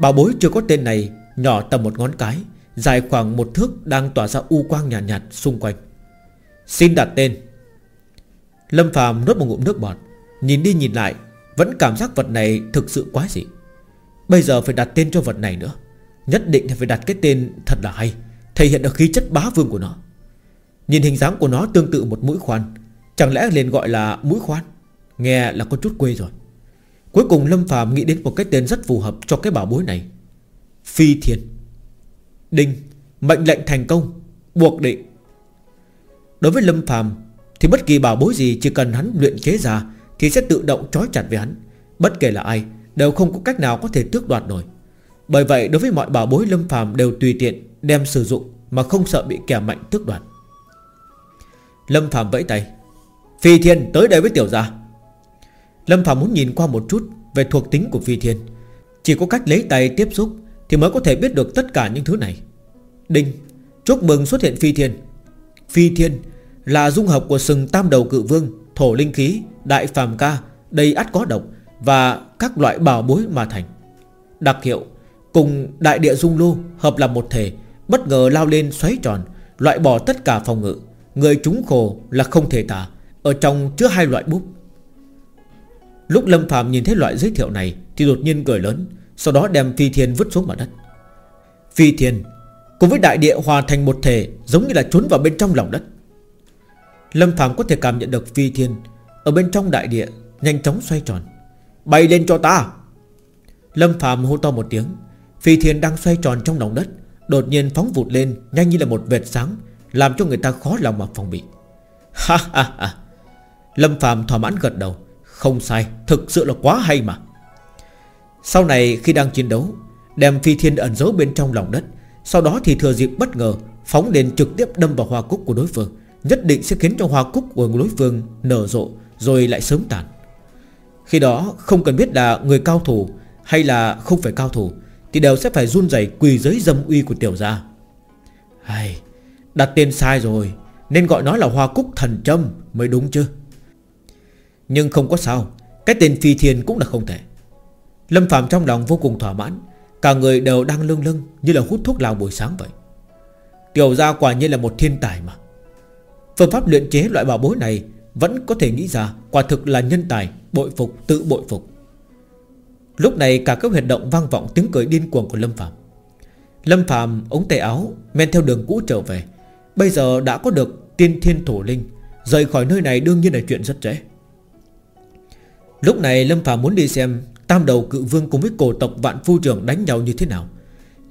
Bảo bối chưa có tên này Nhỏ tầm một ngón cái Dài khoảng một thước đang tỏa ra u quang nhạt, nhạt xung quanh. Xin đặt tên. Lâm phàm nuốt một ngụm nước bọt Nhìn đi nhìn lại Vẫn cảm giác vật này thực sự quá dị. Bây giờ phải đặt tên cho vật này nữa Nhất định phải đặt cái tên thật là hay. Thể hiện được khí chất bá vương của nó. Nhìn hình dáng của nó tương tự một mũi khoan, Chẳng lẽ liền gọi là mũi khoan? Nghe là có chút quê rồi. Cuối cùng Lâm Phàm nghĩ đến một cái tên rất phù hợp cho cái bảo bối này. Phi thiên. Đinh, Mệnh lệnh thành công, Buộc định. Đối với Lâm Phàm Thì bất kỳ bảo bối gì chỉ cần hắn luyện chế ra Thì sẽ tự động trói chặt với hắn. Bất kể là ai, Đều không có cách nào có thể tước đoạt nổi. Bởi vậy đối với mọi bảo bối Lâm phàm đều tùy tiện Đem sử dụng Mà không sợ bị kẻ mạnh tước đoạt. Lâm phàm vẫy tay Phi Thiên tới đây với tiểu gia. Lâm phàm muốn nhìn qua một chút Về thuộc tính của Phi Thiên. Chỉ có cách lấy tay tiếp xúc Thì mới có thể biết được tất cả những thứ này. Đinh Chúc mừng xuất hiện Phi Thiên. Phi Thiên là dung hợp của sừng tam đầu cự vương Thổ linh khí, đại phàm ca Đầy ắt có độc Và các loại bảo bối mà thành. Đặc hiệu Cùng đại địa dung lô hợp làm một thể, Bất ngờ lao lên xoáy tròn, Loại bỏ tất cả phòng ngự. Người chúng khổ là không thể tả, Ở trong chứa hai loại búp. Lúc Lâm Phạm nhìn thấy loại giới thiệu này Thì đột nhiên cười lớn, Sau đó đem Phi Thiên vứt xuống mặt đất. Phi Thiên, Cùng với đại địa hòa thành một thể, Giống như là trốn vào bên trong lòng đất. Lâm Phạm có thể cảm nhận được Phi Thiên Ở bên trong đại địa Nhanh chóng xoay tròn. Bay lên cho ta! Lâm Phạm hô to một tiếng Phi Thiên đang xoay tròn trong lòng đất, Đột nhiên phóng vụt lên, Nhanh như là một vệt sáng, Làm cho người ta khó lòng mà phòng bị. Ha ha ha. Lâm Phạm thỏa mãn gật đầu. Không sai, Thực sự là quá hay mà. Sau này khi đang chiến đấu, Đem Phi Thiên ẩn giấu bên trong lòng đất, Sau đó thì thừa dịp bất ngờ, Phóng lên trực tiếp đâm vào hoa cúc của đối phương, Nhất định sẽ khiến cho hoa cúc của đối phương nở rộ, Rồi lại sớm tàn. Khi đó không cần biết là người cao thủ Hay là không phải cao thủ thì đều sẽ phải run rẩy quỳ dưới dâm uy của tiểu gia. Hay Đặt tên sai rồi, Nên gọi nó là hoa cúc thần châm Mới đúng chứ. Nhưng không có sao, Cái tên phi thiên cũng là không thể Lâm Phạm trong lòng vô cùng thỏa mãn, Cả người đều đang lưng lưng Như là hút thuốc lào buổi sáng vậy. Tiểu gia quả nhiên là một thiên tài mà. Phương pháp luyện chế loại bảo bối này Vẫn có thể nghĩ ra, Quả thực là nhân tài, Bội phục, tự bội phục. Lúc này cả các huyệt động vang vọng tiếng cười điên cuồng của Lâm Phạm Lâm Phạm ống tay áo, Men theo đường cũ trở về. Bây giờ đã có được tiên thiên thổ linh, Rời khỏi nơi này đương nhiên là chuyện rất dễ Lúc này Lâm Phạm muốn đi xem Tam đầu cự vương cùng với cổ tộc vạn phu trưởng đánh nhau như thế nào.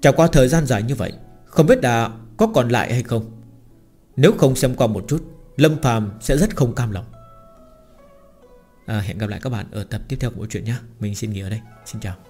Trải qua thời gian dài như vậy, Không biết là có còn lại hay không. Nếu không xem qua một chút, Lâm Phạm sẽ rất không cam lòng à, Hẹn gặp lại các bạn ở tập tiếp theo của bộ truyện nhé Mình xin nghỉ ở đây. Xin chào.